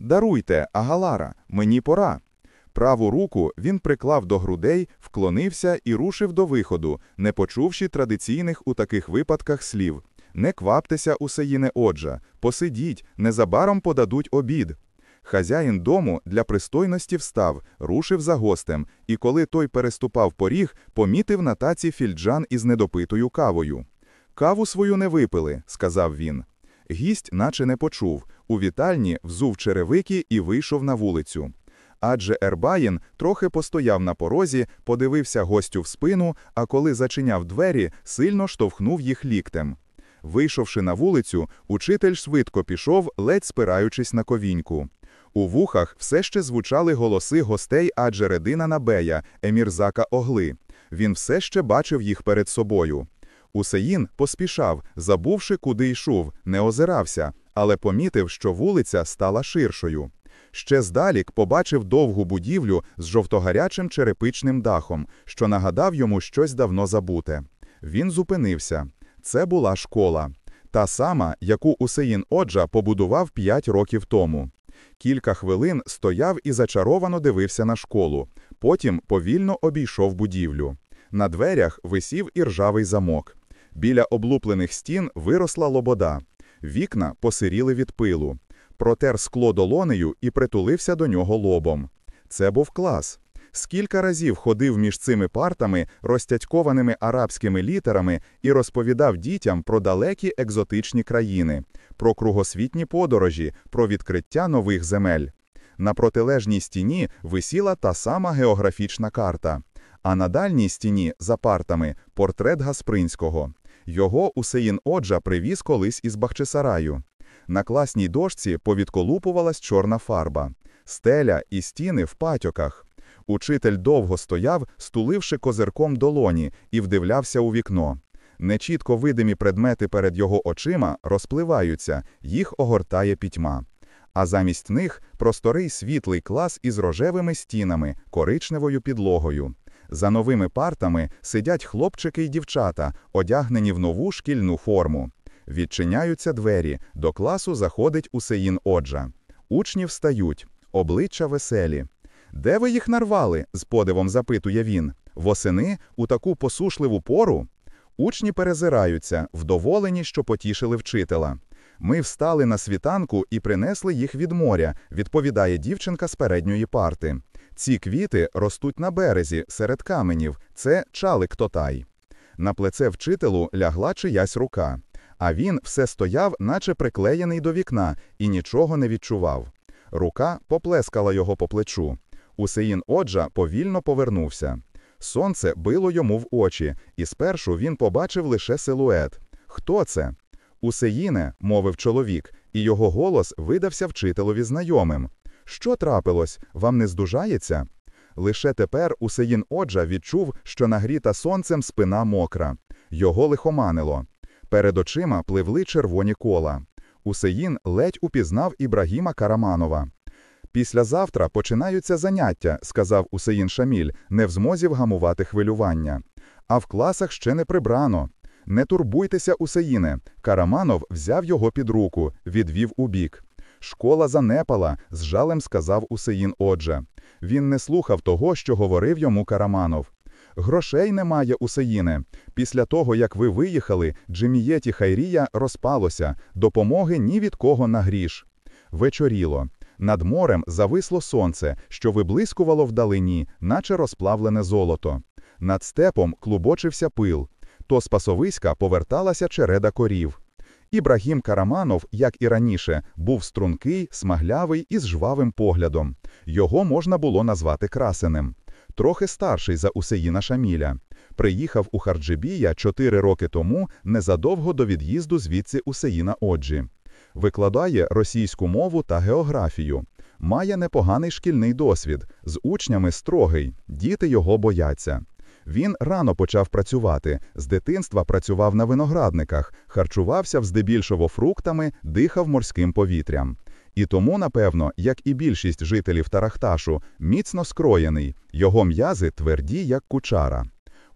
Даруйте, Агалара, мені пора. Праву руку він приклав до грудей, вклонився і рушив до виходу, не почувши традиційних у таких випадках слів. Не кваптеся, Усеїне Оджа, посидіть, незабаром подадуть обід. Хазяїн дому для пристойності встав, рушив за гостем, і коли той переступав поріг, помітив на таці фільджан із недопитою кавою. Каву свою не випили, сказав він. Гість наче не почув. У вітальні взув черевики і вийшов на вулицю. Адже Ербаїн трохи постояв на порозі, подивився гостю в спину, а коли зачиняв двері, сильно штовхнув їх ліктем. Вийшовши на вулицю, учитель швидко пішов, ледь спираючись на ковіньку. У вухах все ще звучали голоси гостей Аджередина Набея, емірзака Огли. Він все ще бачив їх перед собою. Усеїн поспішав, забувши, куди йшов, не озирався, але помітив, що вулиця стала ширшою. Ще здалік побачив довгу будівлю з жовтогарячим черепичним дахом, що нагадав йому щось давно забуте. Він зупинився. Це була школа, та сама, яку Усеїн Оджа побудував п'ять років тому. Кілька хвилин стояв і зачаровано дивився на школу, потім повільно обійшов будівлю. На дверях висів іржавий замок. Біля облуплених стін виросла лобода. Вікна посиріли від пилу. Протер скло долонею і притулився до нього лобом. Це був клас. Скілька разів ходив між цими партами, розтятькованими арабськими літерами, і розповідав дітям про далекі екзотичні країни, про кругосвітні подорожі, про відкриття нових земель. На протилежній стіні висіла та сама географічна карта. а на дальній стіні за партами портрет Гаспринського. Його Усеїн Оджа привіз колись із Бахчисараю. На класній дошці повідколупувалась чорна фарба, стеля і стіни в патьоках. Учитель довго стояв, стуливши козирком долоні, і вдивлявся у вікно. Нечітко видимі предмети перед його очима розпливаються, їх огортає пітьма. А замість них просторий світлий клас із рожевими стінами, коричневою підлогою. За новими партами сидять хлопчики й дівчата, одягнені в нову шкільну форму. Відчиняються двері, до класу заходить Усеїн Оджа. Учні встають, обличчя веселі. Де ви їх нарвали? з подивом запитує він. Восени у таку посушливу пору? Учні перезираються, вдоволені, що потішили вчителя. Ми встали на світанку і принесли їх від моря, відповідає дівчинка з передньої парти. Ці квіти ростуть на березі, серед каменів. Це чалик тотай. На плеце вчителю лягла чиясь рука, а він все стояв, наче приклеєний до вікна, і нічого не відчував. Рука поплескала його по плечу. Усеїн Оджа повільно повернувся. Сонце било йому в очі, і спершу він побачив лише силует. Хто це? Усеїне, мовив чоловік, і його голос видався вчителові знайомим. Що трапилось? Вам не здужається? Лише тепер Усеїн Оджа відчув, що нагріта сонцем спина мокра. Його лихоманило. Перед очима пливли червоні кола. Усеїн ледь упізнав Ібрагіма Караманова. Післязавтра починаються заняття, сказав Усеїн Шаміль, не в змозі вгамувати хвилювання. А в класах ще не прибрано. Не турбуйтеся, Усеїне. Караманов взяв його під руку, відвів у бік. Школа занепала, з жалем сказав Усеїн Оджа. Він не слухав того, що говорив йому Караманов. Грошей немає, Усеїне. Після того, як ви виїхали, Джемієті Хайрія розпалося, допомоги ні від кого на гріш. Вечоріло. Над морем зависло сонце, що виблискувало вдалині, наче розплавлене золото. Над степом клубочився пил. То з пасовиська поверталася череда корів. Ібрагім Караманов, як і раніше, був стрункий, смаглявий і з жвавим поглядом. Його можна було назвати красеним. Трохи старший за Усеїна Шаміля. Приїхав у Харджибія чотири роки тому, незадовго до від'їзду звідси Усеїна Оджі. Викладає російську мову та географію. Має непоганий шкільний досвід, з учнями строгий, діти його бояться. Він рано почав працювати, з дитинства працював на виноградниках, харчувався здебільшого фруктами, дихав морським повітрям. І тому, напевно, як і більшість жителів Тарахташу, міцно скроєний, його м'язи тверді, як кучара.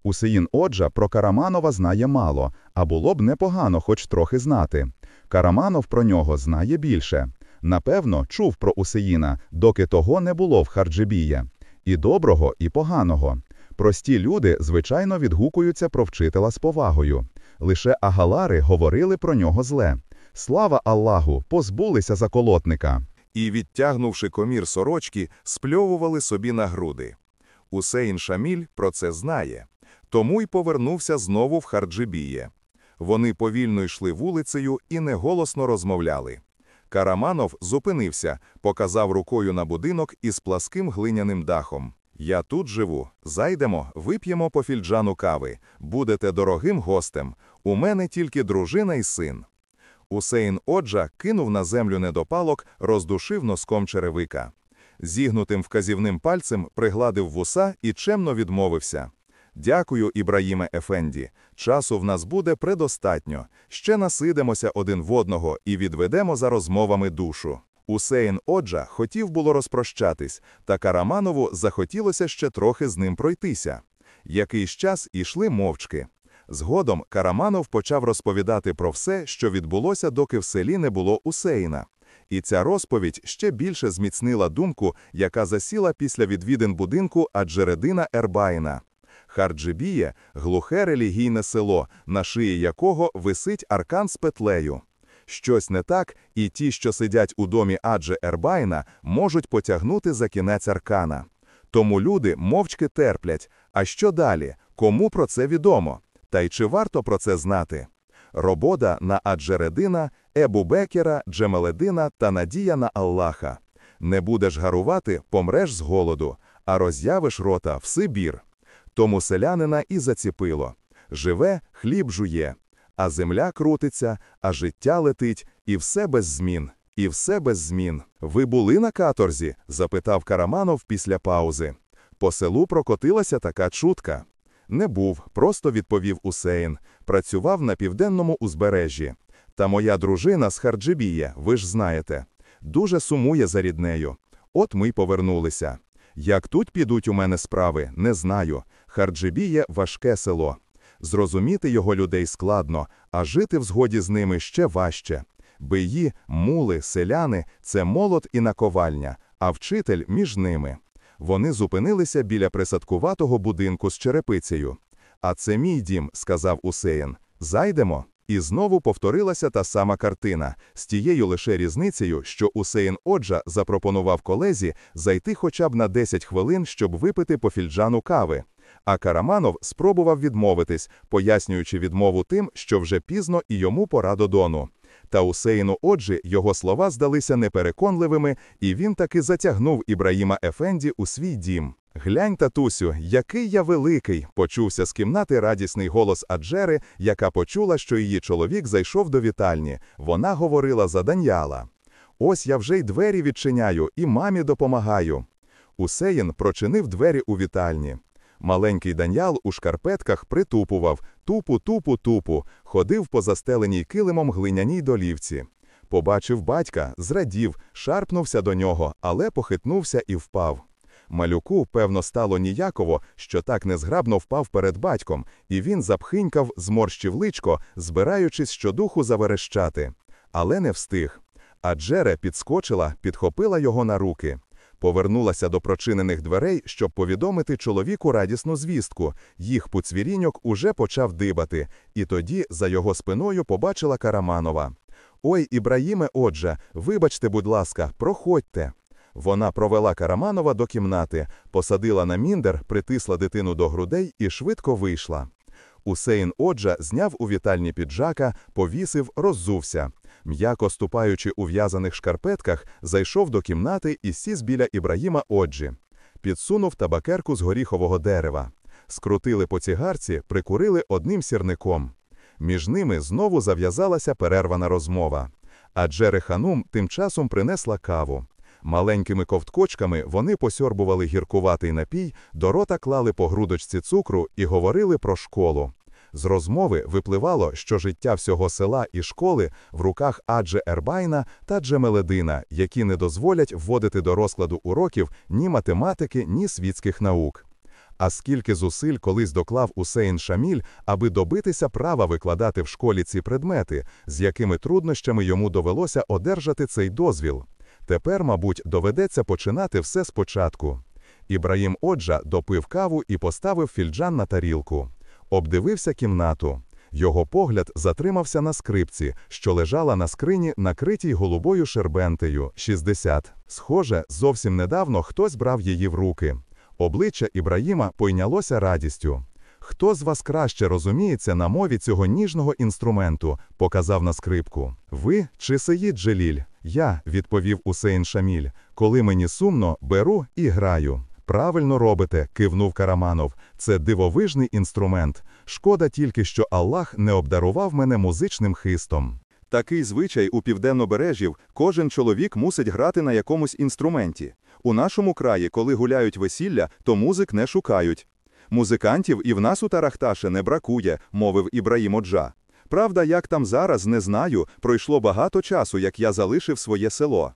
Усеїн Оджа про Караманова знає мало, а було б непогано хоч трохи знати. Караманов про нього знає більше. Напевно, чув про Усеїна, доки того не було в Харджибія. І доброго, і поганого. Прості люди, звичайно, відгукуються про вчителя з повагою. Лише агалари говорили про нього зле. Слава Аллаху, позбулися заколотника. І, відтягнувши комір сорочки, спльовували собі на груди. Усейн Шаміль про це знає. Тому й повернувся знову в Харджибіє. Вони повільно йшли вулицею і неголосно розмовляли. Караманов зупинився, показав рукою на будинок із пласким глиняним дахом. Я тут живу. Зайдемо, вип'ємо по фільджану кави. Будете дорогим гостем. У мене тільки дружина і син. Усейн Оджа кинув на землю недопалок, роздушив носком черевика. Зігнутим вказівним пальцем пригладив вуса і чемно відмовився. Дякую, Ібраїме Ефенді. Часу в нас буде предостатньо. Ще насидимося один в одного і відведемо за розмовами душу. Усейн Оджа хотів було розпрощатись, та Караманову захотілося ще трохи з ним пройтися. Якийсь час ішли мовчки. Згодом Караманов почав розповідати про все, що відбулося, доки в селі не було Усейна. І ця розповідь ще більше зміцнила думку, яка засіла після відвідин будинку Аджередина Ербайна. Харджибіє – глухе релігійне село, на шиї якого висить аркан з петлею. Щось не так, і ті, що сидять у домі Адже Ербайна, можуть потягнути за кінець аркана. Тому люди мовчки терплять. А що далі? Кому про це відомо? Та й чи варто про це знати? Робода на Аджередина, Ебу Бекера, Джемеледина та надія на Аллаха. Не будеш гарувати, помреш з голоду, а роз'явиш рота в Сибір. Тому селянина і заціпило. Живе, хліб жує, а земля крутиться, а життя летить, і все без змін. І все без змін. Ви були на каторзі? запитав Караманов після паузи. По селу прокотилася така чутка. Не був, просто відповів Усейн. Працював на південному узбережжі. Та моя дружина з Харджибія, ви ж знаєте. Дуже сумує за ріднею. От ми й повернулися. Як тут підуть у мене справи, не знаю. Харджибіє – важке село. Зрозуміти його людей складно, а жити в згоді з ними ще важче. Биї, мули, селяни – це молот і наковальня, а вчитель між ними. Вони зупинилися біля присадкуватого будинку з черепицею. «А це мій дім», – сказав Усеїн. «Зайдемо?» І знову повторилася та сама картина, з тією лише різницею, що Усеїн Оджа запропонував колезі зайти хоча б на 10 хвилин, щоб випити по фільджану кави. А Караманов спробував відмовитись, пояснюючи відмову тим, що вже пізно і йому пора додону. Та Усеїну Оджі його слова здалися непереконливими, і він таки затягнув Ібраїма Ефенді у свій дім. «Глянь, татусю, який я великий!» – почувся з кімнати радісний голос Аджери, яка почула, що її чоловік зайшов до вітальні. Вона говорила за Даньяла. «Ось я вже й двері відчиняю, і мамі допомагаю». Усеїн прочинив двері у вітальні. Маленький Даньял у шкарпетках притупував, тупу-тупу-тупу, ходив по застеленій килимом глиняній долівці. Побачив батька, зрадів, шарпнувся до нього, але похитнувся і впав. Малюку, певно, стало ніяково, що так незграбно впав перед батьком, і він запхинькав, зморщив личко, збираючись щодуху заверещати. Але не встиг. А Джере підскочила, підхопила його на руки. Повернулася до прочинених дверей, щоб повідомити чоловіку радісну звістку. Їх поцвіріньок уже почав дибати, і тоді за його спиною побачила Караманова. «Ой, Ібраїме, отже, вибачте, будь ласка, проходьте». Вона провела Караманова до кімнати, посадила на міндер, притисла дитину до грудей і швидко вийшла. Усейн Оджа зняв у вітальні піджака, повісив, роззувся. М'яко ступаючи у в'язаних шкарпетках, зайшов до кімнати і сіс біля Ібраїма Оджі. Підсунув табакерку з горіхового дерева. Скрутили по цигарці, прикурили одним сірником. Між ними знову зав'язалася перервана розмова. А Джере Ханум тим часом принесла каву. Маленькими ковткочками вони посьорбували гіркуватий напій, до рота клали по грудочці цукру і говорили про школу. З розмови випливало, що життя всього села і школи в руках Адже Ербайна та Джемеледина, які не дозволять вводити до розкладу уроків ні математики, ні світських наук. А скільки зусиль колись доклав Усейн Шаміль, аби добитися права викладати в школі ці предмети, з якими труднощами йому довелося одержати цей дозвіл. Тепер, мабуть, доведеться починати все спочатку. Ібраїм Оджа допив каву і поставив фільджан на тарілку. Обдивився кімнату. Його погляд затримався на скрипці, що лежала на скрині, накритій голубою шербентею 60. Схоже, зовсім недавно хтось брав її в руки. Обличчя Ібраїма пойнялося радістю. Хто з вас краще розуміється на мові цього ніжного інструменту, показав на скрипку. Ви чи Сеїд Джеліль? Я, відповів Усейн Шаміль. Коли мені сумно, беру і граю. Правильно робите, кивнув Караманов. Це дивовижний інструмент. Шкода тільки, що Аллах не обдарував мене музичним хистом. Такий звичай у південнобережжів кожен чоловік мусить грати на якомусь інструменті. У нашому краї, коли гуляють весілля, то музик не шукають. Музикантів і в нас у Тарахташе не бракує, мовив Ібраїм Оджа. Правда, як там зараз, не знаю, пройшло багато часу, як я залишив своє село.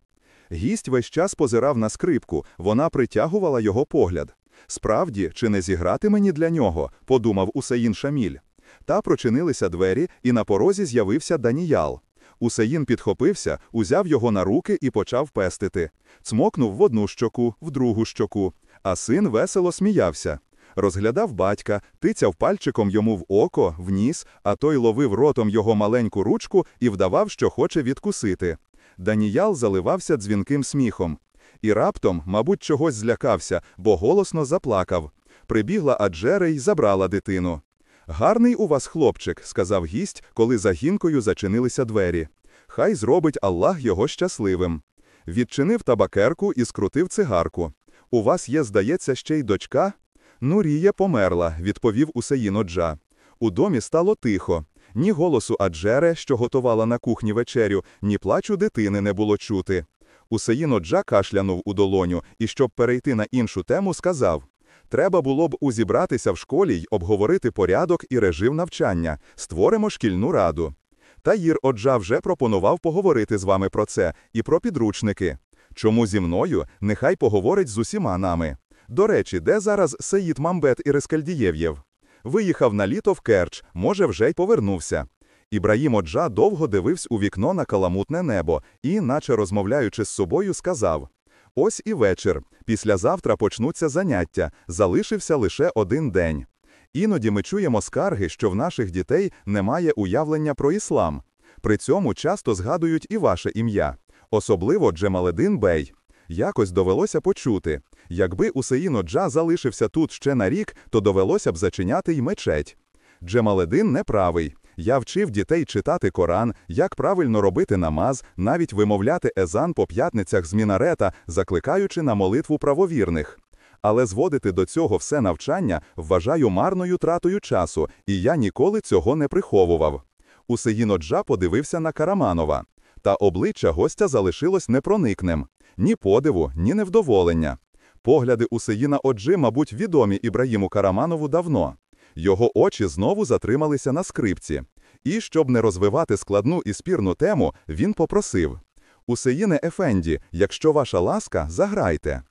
Гість весь час позирав на скрипку, вона притягувала його погляд. Справді, чи не зіграти мені для нього, подумав Усеїн Шаміль. Та прочинилися двері, і на порозі з'явився Даніял. Усеїн підхопився, узяв його на руки і почав пестити. Цмокнув в одну щоку, в другу щоку, а син весело сміявся. Розглядав батька, тицяв пальчиком йому в око, в ніс, а той ловив ротом його маленьку ручку і вдавав, що хоче відкусити. Даніял заливався дзвінким сміхом. І раптом, мабуть, чогось злякався, бо голосно заплакав. Прибігла Аджера й забрала дитину. Гарний у вас хлопчик, сказав гість, коли за гінкою зачинилися двері. Хай зробить Аллах його щасливим. Відчинив табакерку і скрутив цигарку. У вас є, здається, ще й дочка? Нурія померла, відповів Усеїн Оджа. У домі стало тихо. Ні голосу Аджере, що готувала на кухні вечерю, ні плачу дитини не було чути. Усеїн Оджа кашлянув у долоню і, щоб перейти на іншу тему, сказав: Треба було б узібратися в школі й обговорити порядок і режим навчання, створимо шкільну раду. Таїр Оджа вже пропонував поговорити з вами про це і про підручники. Чому зі мною нехай поговорить з усіма нами. До речі, де зараз Сеїд Мамбет і Рескальдієв'єв? Виїхав на літо в Керч, може, вже й повернувся. Ібраїм Оджа довго дивився у вікно на каламутне небо і, наче розмовляючи з собою, сказав: Ось і вечір. Післязавтра почнуться заняття, залишився лише один день. Іноді ми чуємо скарги, що в наших дітей немає уявлення про іслам. При цьому часто згадують і ваше ім'я, особливо Джемаледин Бей. Якось довелося почути. Якби Усеїн Оджа залишився тут ще на рік, то довелося б зачиняти й мечеть. Джемаледин не правий. Я вчив дітей читати Коран, як правильно робити намаз, навіть вимовляти езан по п'ятницях з мінарета, закликаючи на молитву правовірних. Але зводити до цього все навчання вважаю марною тратою часу, і я ніколи цього не приховував. Усеїн Оджа подивився на Караманова. Та обличчя гостя залишилось непроникним. Ні подиву, ні невдоволення. Погляди Усеїна Оджи, мабуть, відомі Ібраїму Караманову давно. Його очі знову затрималися на скрипці. І, щоб не розвивати складну і спірну тему, він попросив: Усеїне Ефенді, якщо ваша ласка, заграйте.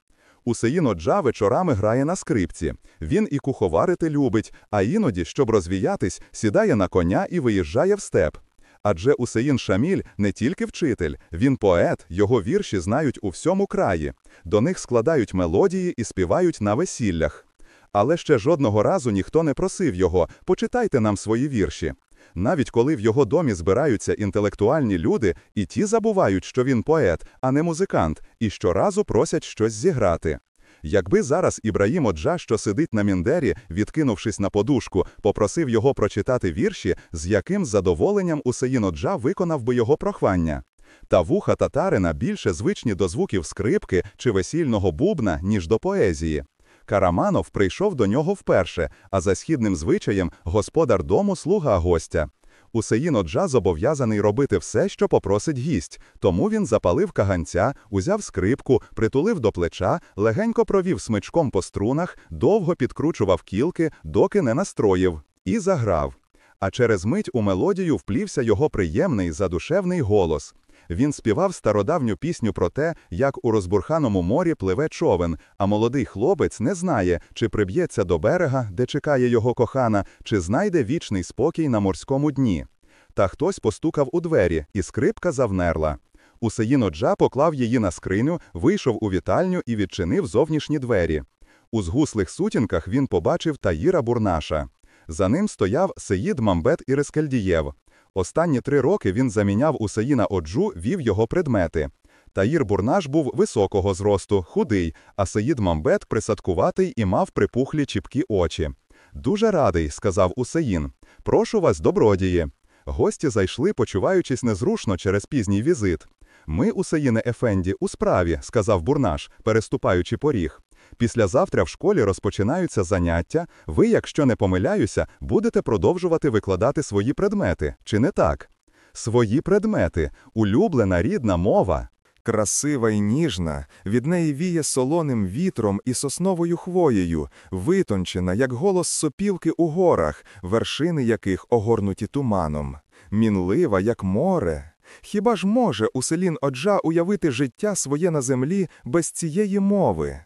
Усеїн Оджа вечорами грає на скрипці. Він і куховарити любить, а іноді, щоб розвіятись, сідає на коня і виїжджає в степ. Адже Усеїн Шаміль не тільки вчитель, він поет, його вірші знають у всьому краї. До них складають мелодії і співають на весіллях. Але ще жодного разу ніхто не просив його почитайте нам свої вірші. Навіть коли в його домі збираються інтелектуальні люди, і ті забувають, що він поет, а не музикант, і щоразу просять щось зіграти. Якби зараз Ібраїм Оджа, що сидить на міндері, відкинувшись на подушку, попросив його прочитати вірші, з яким задоволенням Усеїн Оджа виконав би його прохвання. Та вуха татарина більше звичні до звуків скрипки чи весільного бубна, ніж до поезії. Караманов прийшов до нього вперше, а за східним звичаєм господар дому слуга гостя. Усеїн Оджа зобов'язаний робити все, що попросить гість, тому він запалив каганця, узяв скрипку, притулив до плеча, легенько провів смичком по струнах, довго підкручував кілки, доки не настроїв, і заграв. А через мить у мелодію вплівся його приємний задушевний голос. Він співав стародавню пісню про те, як у розбурханому морі пливе човен, а молодий хлопець не знає, чи приб'ється до берега, де чекає його кохана, чи знайде вічний спокій на морському дні. Та хтось постукав у двері, і скрипка завмерла. Усеїн Оджа поклав її на скриню, вийшов у вітальню і відчинив зовнішні двері. У згуслих сутінках він побачив Таїра Бурнаша. За ним стояв Сеїд Мамбет і Рескельдієв. Останні три роки він заміняв Усеїна Оджу, вів його предмети. Таїр Бурнаш був високого зросту, худий, а Сеїд Мамбет присадкуватий і мав припухлі чіпкі очі. Дуже радий, сказав Усеїн. Прошу вас, добродії. Гості зайшли, почуваючись незручно через пізній візит. Ми, Усеїне Ефенді, у справі, сказав Бурнаш, переступаючи поріг. Післязавтра в школі розпочинаються заняття. Ви, якщо не помиляюся, будете продовжувати викладати свої предмети, чи не так? Свої предмети, улюблена рідна мова. Красива і ніжна, від неї віє солоним вітром і сосновою хвоєю, витончена, як голос сопілки у горах, вершини яких огорнуті туманом, мінлива, як море. Хіба ж може Уселін Оджа уявити життя своє на землі без цієї мови?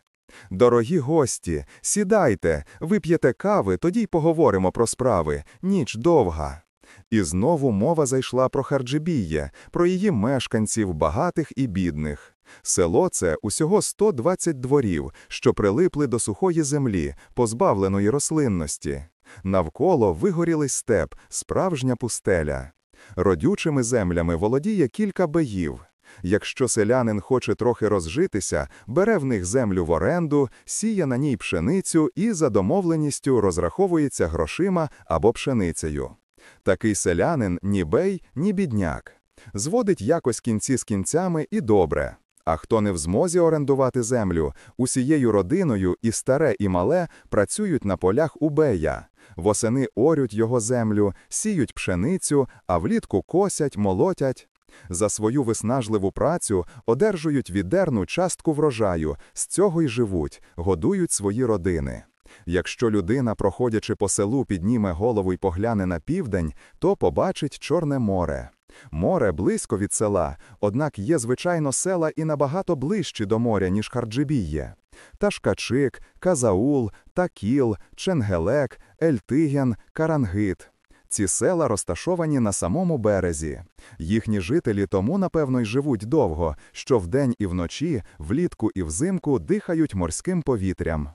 Дорогі гості, сідайте, вип'єте кави, тоді й поговоримо про справи. Ніч довга. І знову мова зайшла про Харджибіє, про її мешканців, багатих і бідних. Село це усього 120 дворів, що прилипли до сухої землі, позбавленої рослинності. Навколо вигорілий степ, справжня пустеля. Родючими землями володіє кілька беїв. Якщо селянин хоче трохи розжитися, бере в них землю в оренду, сіє на ній пшеницю і за домовленістю розраховується грошима або пшеницею. Такий селянин ні бей, ні бідняк. Зводить якось кінці з кінцями і добре. А хто не в змозі орендувати землю, усією родиною і старе, і мале працюють на полях у Бея. Восени орють його землю, сіють пшеницю, а влітку косять, молотять. За свою виснажливу працю одержують відерну частку врожаю, з цього й живуть, годують свої родини. Якщо людина, проходячи по селу, підніме голову й погляне на південь, то побачить Чорне море. Море близько від села, однак є, звичайно, села і набагато ближчі до моря, ніж Харджибіє. Ташкачик, Казаул, Такіл, Ченгелек, Ельтиген, Карангит. Ці села розташовані на самому березі. Їхні жителі тому, напевно, й живуть довго, що вдень і вночі, влітку і взимку дихають морським повітрям.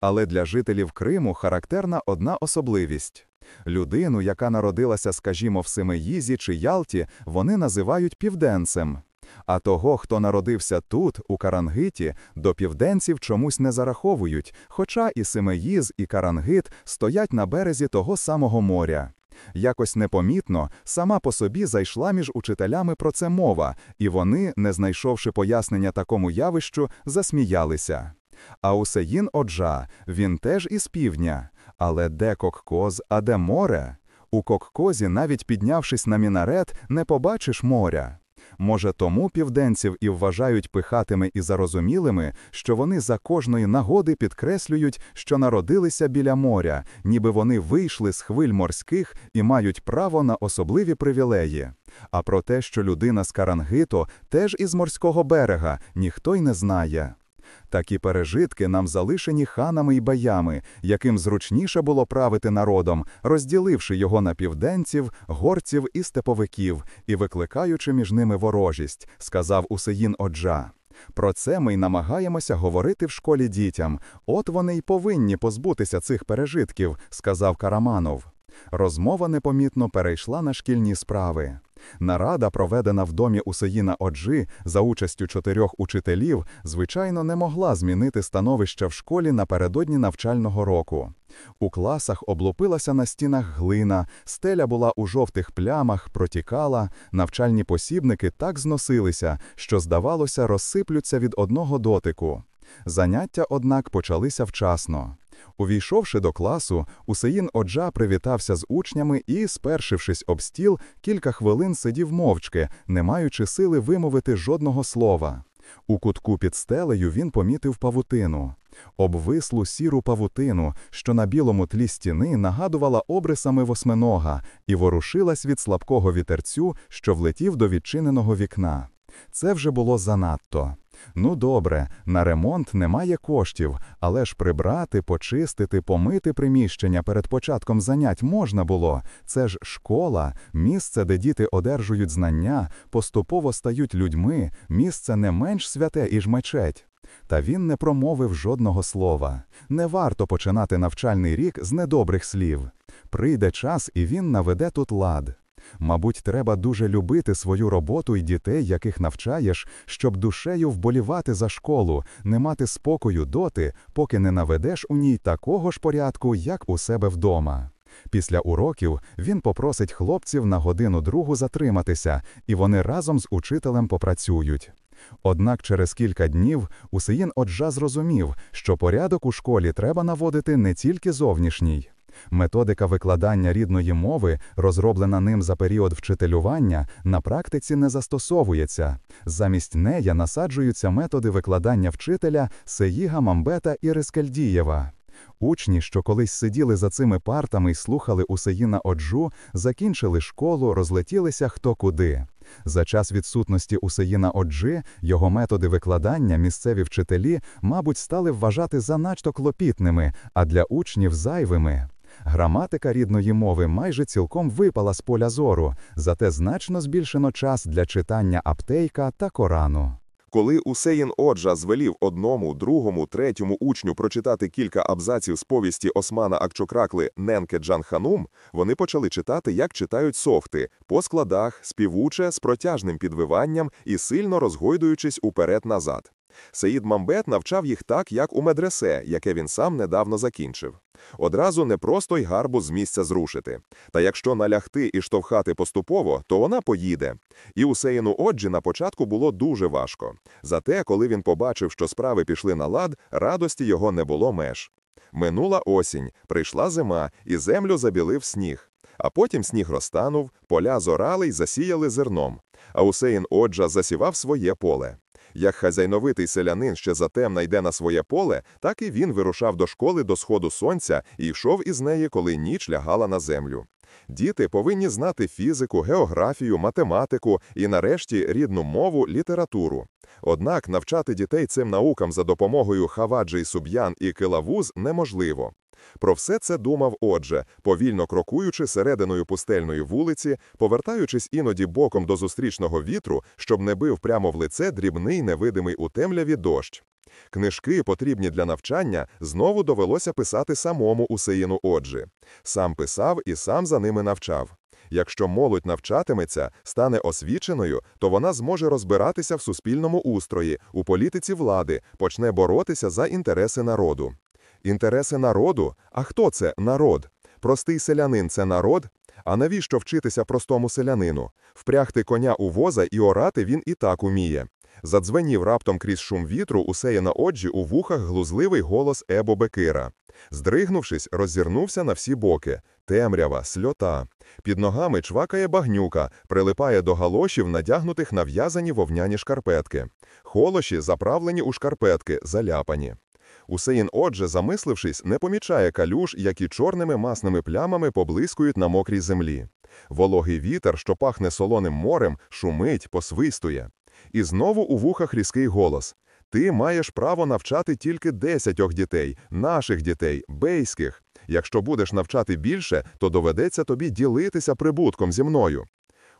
Але для жителів Криму характерна одна особливість. Людину, яка народилася, скажімо, в Сімеїзі чи Ялті, вони називають південцем. А того, хто народився тут, у Карангиті, до південців чомусь не зараховують, хоча і Семеїз, і Карангит стоять на березі того самого моря. Якось непомітно сама по собі зайшла між учителями про це мова, і вони, не знайшовши пояснення такому явищу, засміялися. А Усеїн Оджа, він теж із півдня. Але де Коккоз, а де море? У Коккозі, навіть піднявшись на мінарет, не побачиш моря. Може, тому південців і вважають пихатими і зарозумілими, що вони за кожної нагоди підкреслюють, що народилися біля моря, ніби вони вийшли з хвиль морських і мають право на особливі привілеї. А про те, що людина з Карангито теж із морського берега, ніхто й не знає. Такі пережитки нам залишені ханами й баями, яким зручніше було правити народом, розділивши його на південців, горців і степовиків, і викликаючи між ними ворожість, сказав Усеїн Оджа. Про це ми й намагаємося говорити в школі дітям. От вони й повинні позбутися цих пережитків, сказав Караманов. Розмова непомітно перейшла на шкільні справи. Нарада, проведена в домі Усеїна Оджи за участю чотирьох учителів, звичайно, не могла змінити становище в школі напередодні навчального року. У класах облупилася на стінах глина, стеля була у жовтих плямах, протікала, навчальні посібники так зносилися, що, здавалося, розсиплються від одного дотику. Заняття, однак, почалися вчасно. Увійшовши до класу, Усеїн Оджа привітався з учнями і, спершившись об стіл, кілька хвилин сидів мовчки, не маючи сили вимовити жодного слова. У кутку під стелею він помітив павутину. Обвислу сіру павутину, що на білому тлі стіни нагадувала обрисами восьминога і ворушилась від слабкого вітерцю, що влетів до відчиненого вікна. Це вже було занадто. Ну добре, на ремонт немає коштів, але ж прибрати, почистити, помити приміщення перед початком занять можна було. Це ж школа, місце, де діти одержують знання, поступово стають людьми, місце не менш святе, іж мечеть. Та він не промовив жодного слова. Не варто починати навчальний рік з недобрих слів. Прийде час, і він наведе тут лад. Мабуть, треба дуже любити свою роботу і дітей, яких навчаєш, щоб душею вболівати за школу, не мати спокою доти, поки не наведеш у ній такого ж порядку, як у себе вдома. Після уроків він попросить хлопців на годину другу затриматися, і вони разом з учителем попрацюють. Однак через кілька днів Усеїн Оджа зрозумів, що порядок у школі треба наводити не тільки зовнішній. Методика викладання рідної мови, розроблена ним за період вчителювання, на практиці не застосовується. Замість неї насаджуються методи викладання вчителя Сеїга Мамбета і Рискельдієва. Учні, що колись сиділи за цими партами і слухали Усеїна Оджу, закінчили школу, розлетілися хто куди. За час відсутності Усеїна Оджи його методи викладання місцеві вчителі, мабуть, стали вважати занадто клопітними, а для учнів зайвими. Граматика рідної мови майже цілком випала з поля зору, зате значно збільшено час для читання аптейка та Корану. Коли Усеїн Оджа звелів одному, другому, третьому учню прочитати кілька абзаців з повісті Османа Акчокракли Ненке Джанханум, вони почали читати, як читають софти, по складах, співуче, з протяжним підвиванням і сильно розгойдуючись уперед-назад. Саїд Мамбет навчав їх так, як у медресе, яке він сам недавно закінчив. Одразу не просто й гарбу з місця зрушити. Та якщо налягти і штовхати поступово, то вона поїде. І Усеїну Оджі на початку було дуже важко. Зате, коли він побачив, що справи пішли на лад, радості його не було меж. Минула осінь, прийшла зима, і землю забілив сніг. А потім сніг розтанув, поля зорали й засіяли зерном. А Усеїн Оджа засівав своє поле. Як хазяйновитий селянин ще затемна йде на своє поле, так і він вирушав до школи до сходу сонця і йшов із неї, коли ніч лягала на землю. Діти повинні знати фізику, географію, математику і, нарешті, рідну мову, літературу. Однак навчати дітей цим наукам за допомогою хаваджі суб'ян і килавуз неможливо. Про все це думав отже, повільно крокуючи серединою пустельної вулиці, повертаючись іноді боком до зустрічного вітру, щоб не бив прямо в лице дрібний невидимий у темряві дощ. Книжки, потрібні для навчання, знову довелося писати самому Усеїну Оджі. Сам писав і сам за ними навчав. Якщо молодь навчатиметься, стане освіченою, то вона зможе розбиратися в суспільному устрої, у політиці влади, почне боротися за інтереси народу. Інтереси народу? А хто це народ? Простий селянин це народ? А навіщо вчитися простому селянину? Впрягти коня у воза і орати він і так уміє. Задзвенів раптом крізь шум вітру усеє на оджі у вухах глузливий голос Ебо Бекира. Здригнувшись, роззирнувся на всі боки. Темрява, сльота. Під ногами чвакає багнюка, прилипає до галошів, надягнутих на в'язані вовняні шкарпетки. Холоші заправлені у шкарпетки, заляпані. Усеїн отже, замислившись, не помічає калюж, які чорними масними плямами поблискують на мокрій землі. Вологий вітер, що пахне солоним морем, шумить, посвистує. І знову у вухах різкий голос. Ти маєш право навчати тільки десятьох дітей, наших дітей, бейських. Якщо будеш навчати більше, то доведеться тобі ділитися прибутком зі мною.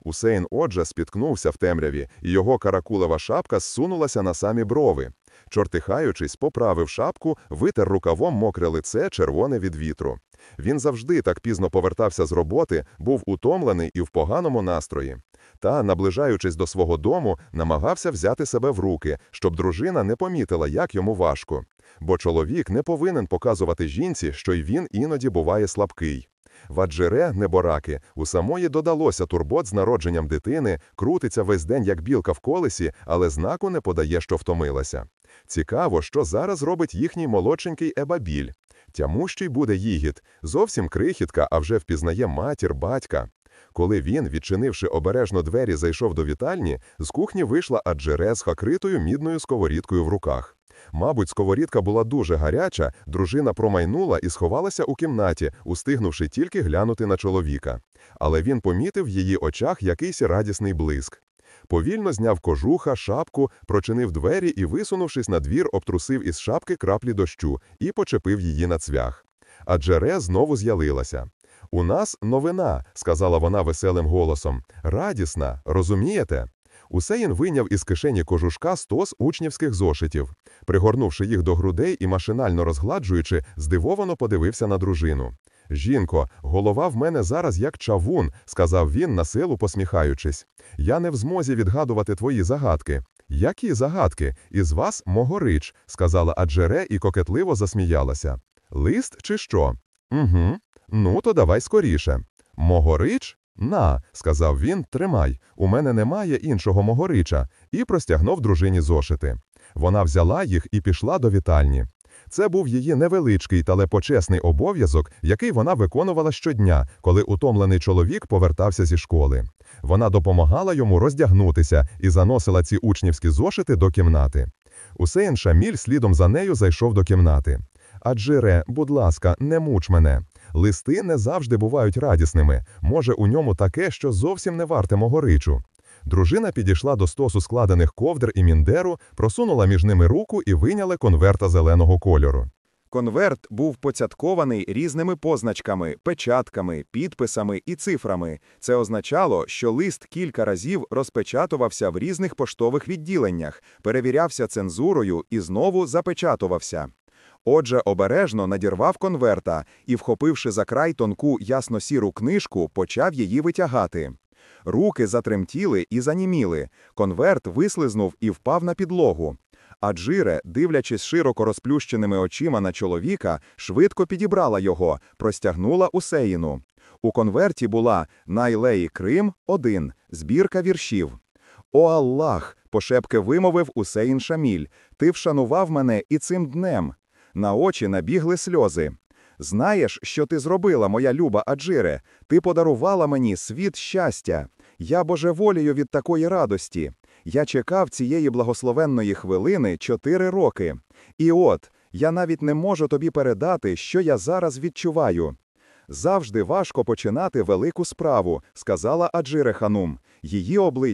Усейн отже спіткнувся в темряві, і його каракулева шапка зсунулася на самі брови. Чортихаючись, поправив шапку, витер рукавом мокре лице, червоне від вітру. Він завжди так пізно повертався з роботи, був утомлений і в поганому настрої. Та, наближаючись до свого дому, намагався взяти себе в руки, щоб дружина не помітила, як йому важко. Бо чоловік не повинен показувати жінці, що й він іноді буває слабкий. Ваджере, небораки, у самої додалося турбот з народженням дитини, крутиться весь день, як білка в колесі, але знаку не подає, що втомилася. Цікаво, що зараз робить їхній молодшенький ебабіль. Тямущий буде їгіт, зовсім крихітка, а вже впізнає матір, батька. Коли він, відчинивши обережно двері, зайшов до вітальні, з кухні вийшла Аджере з хакритою мідною сковорідкою в руках. Мабуть, сковорідка була дуже гаряча, дружина промайнула і сховалася у кімнаті, устигнувши тільки глянути на чоловіка. Але він помітив в її очах якийсь радісний блиск. Повільно зняв кожуха, шапку, прочинив двері і, висунувшись на двір, обтрусив із шапки краплі дощу і почепив її на цвях. А Джере знову з'явилася. У нас новина, сказала вона веселим голосом. Радісна, розумієте? Усеїн вийняв із кишені кожушка стос учнівських зошитів. Пригорнувши їх до грудей і машинально розгладжуючи, здивовано подивився на дружину. Жінко, голова в мене зараз як чавун, сказав він, на силу посміхаючись. Я не в змозі відгадувати твої загадки. Які загадки? Із вас могорич, сказала Аджере і кокетливо засміялася. Лист чи що? Угу. Ну, то давай скоріше. Могорич? На, сказав він, тримай. У мене немає іншого могорича, і простягнув дружині зошити. Вона взяла їх і пішла до вітальні. Це був її невеличкий, але почесний обов'язок, який вона виконувала щодня, коли утомлений чоловік повертався зі школи. Вона допомагала йому роздягнутися і заносила ці учнівські зошити до кімнати. Усейн Шаміль слідом за нею зайшов до кімнати. Аджире, будь ласка, не муч мене. Листи не завжди бувають радісними. Може, у ньому таке, що зовсім не варте мого ричу. Дружина підійшла до стосу складених ковдр і міндеру, просунула між ними руку і вийняла конверта зеленого кольору. Конверт був поцяткований різними позначками, печатками, підписами і цифрами. Це означало, що лист кілька разів розпечатувався в різних поштових відділеннях, перевірявся цензурою і знову запечатувався. Отже, обережно надірвав конверта і, вхопивши за край тонку ясно-сіру книжку, почав її витягати. Руки затремтіли і заніміли. Конверт вислизнув і впав на підлогу. Аджире, дивлячись широко розплющеними очима на чоловіка, швидко підібрала його, простягнула Усеїну. У конверті була «Найлеї Крим, 1, збірка віршів. «О Аллах!» – пошепки вимовив Усеїн Шаміль. «Ти вшанував мене і цим днем». На очі набігли сльози. «Знаєш, що ти зробила, моя люба Аджире? Ти подарувала мені світ щастя. Я божеволію від такої радості. Я чекав цієї благословенної хвилини чотири роки. І от, я навіть не можу тобі передати, що я зараз відчуваю. Завжди важко починати велику справу, сказала Аджире Ханум. Її обличчя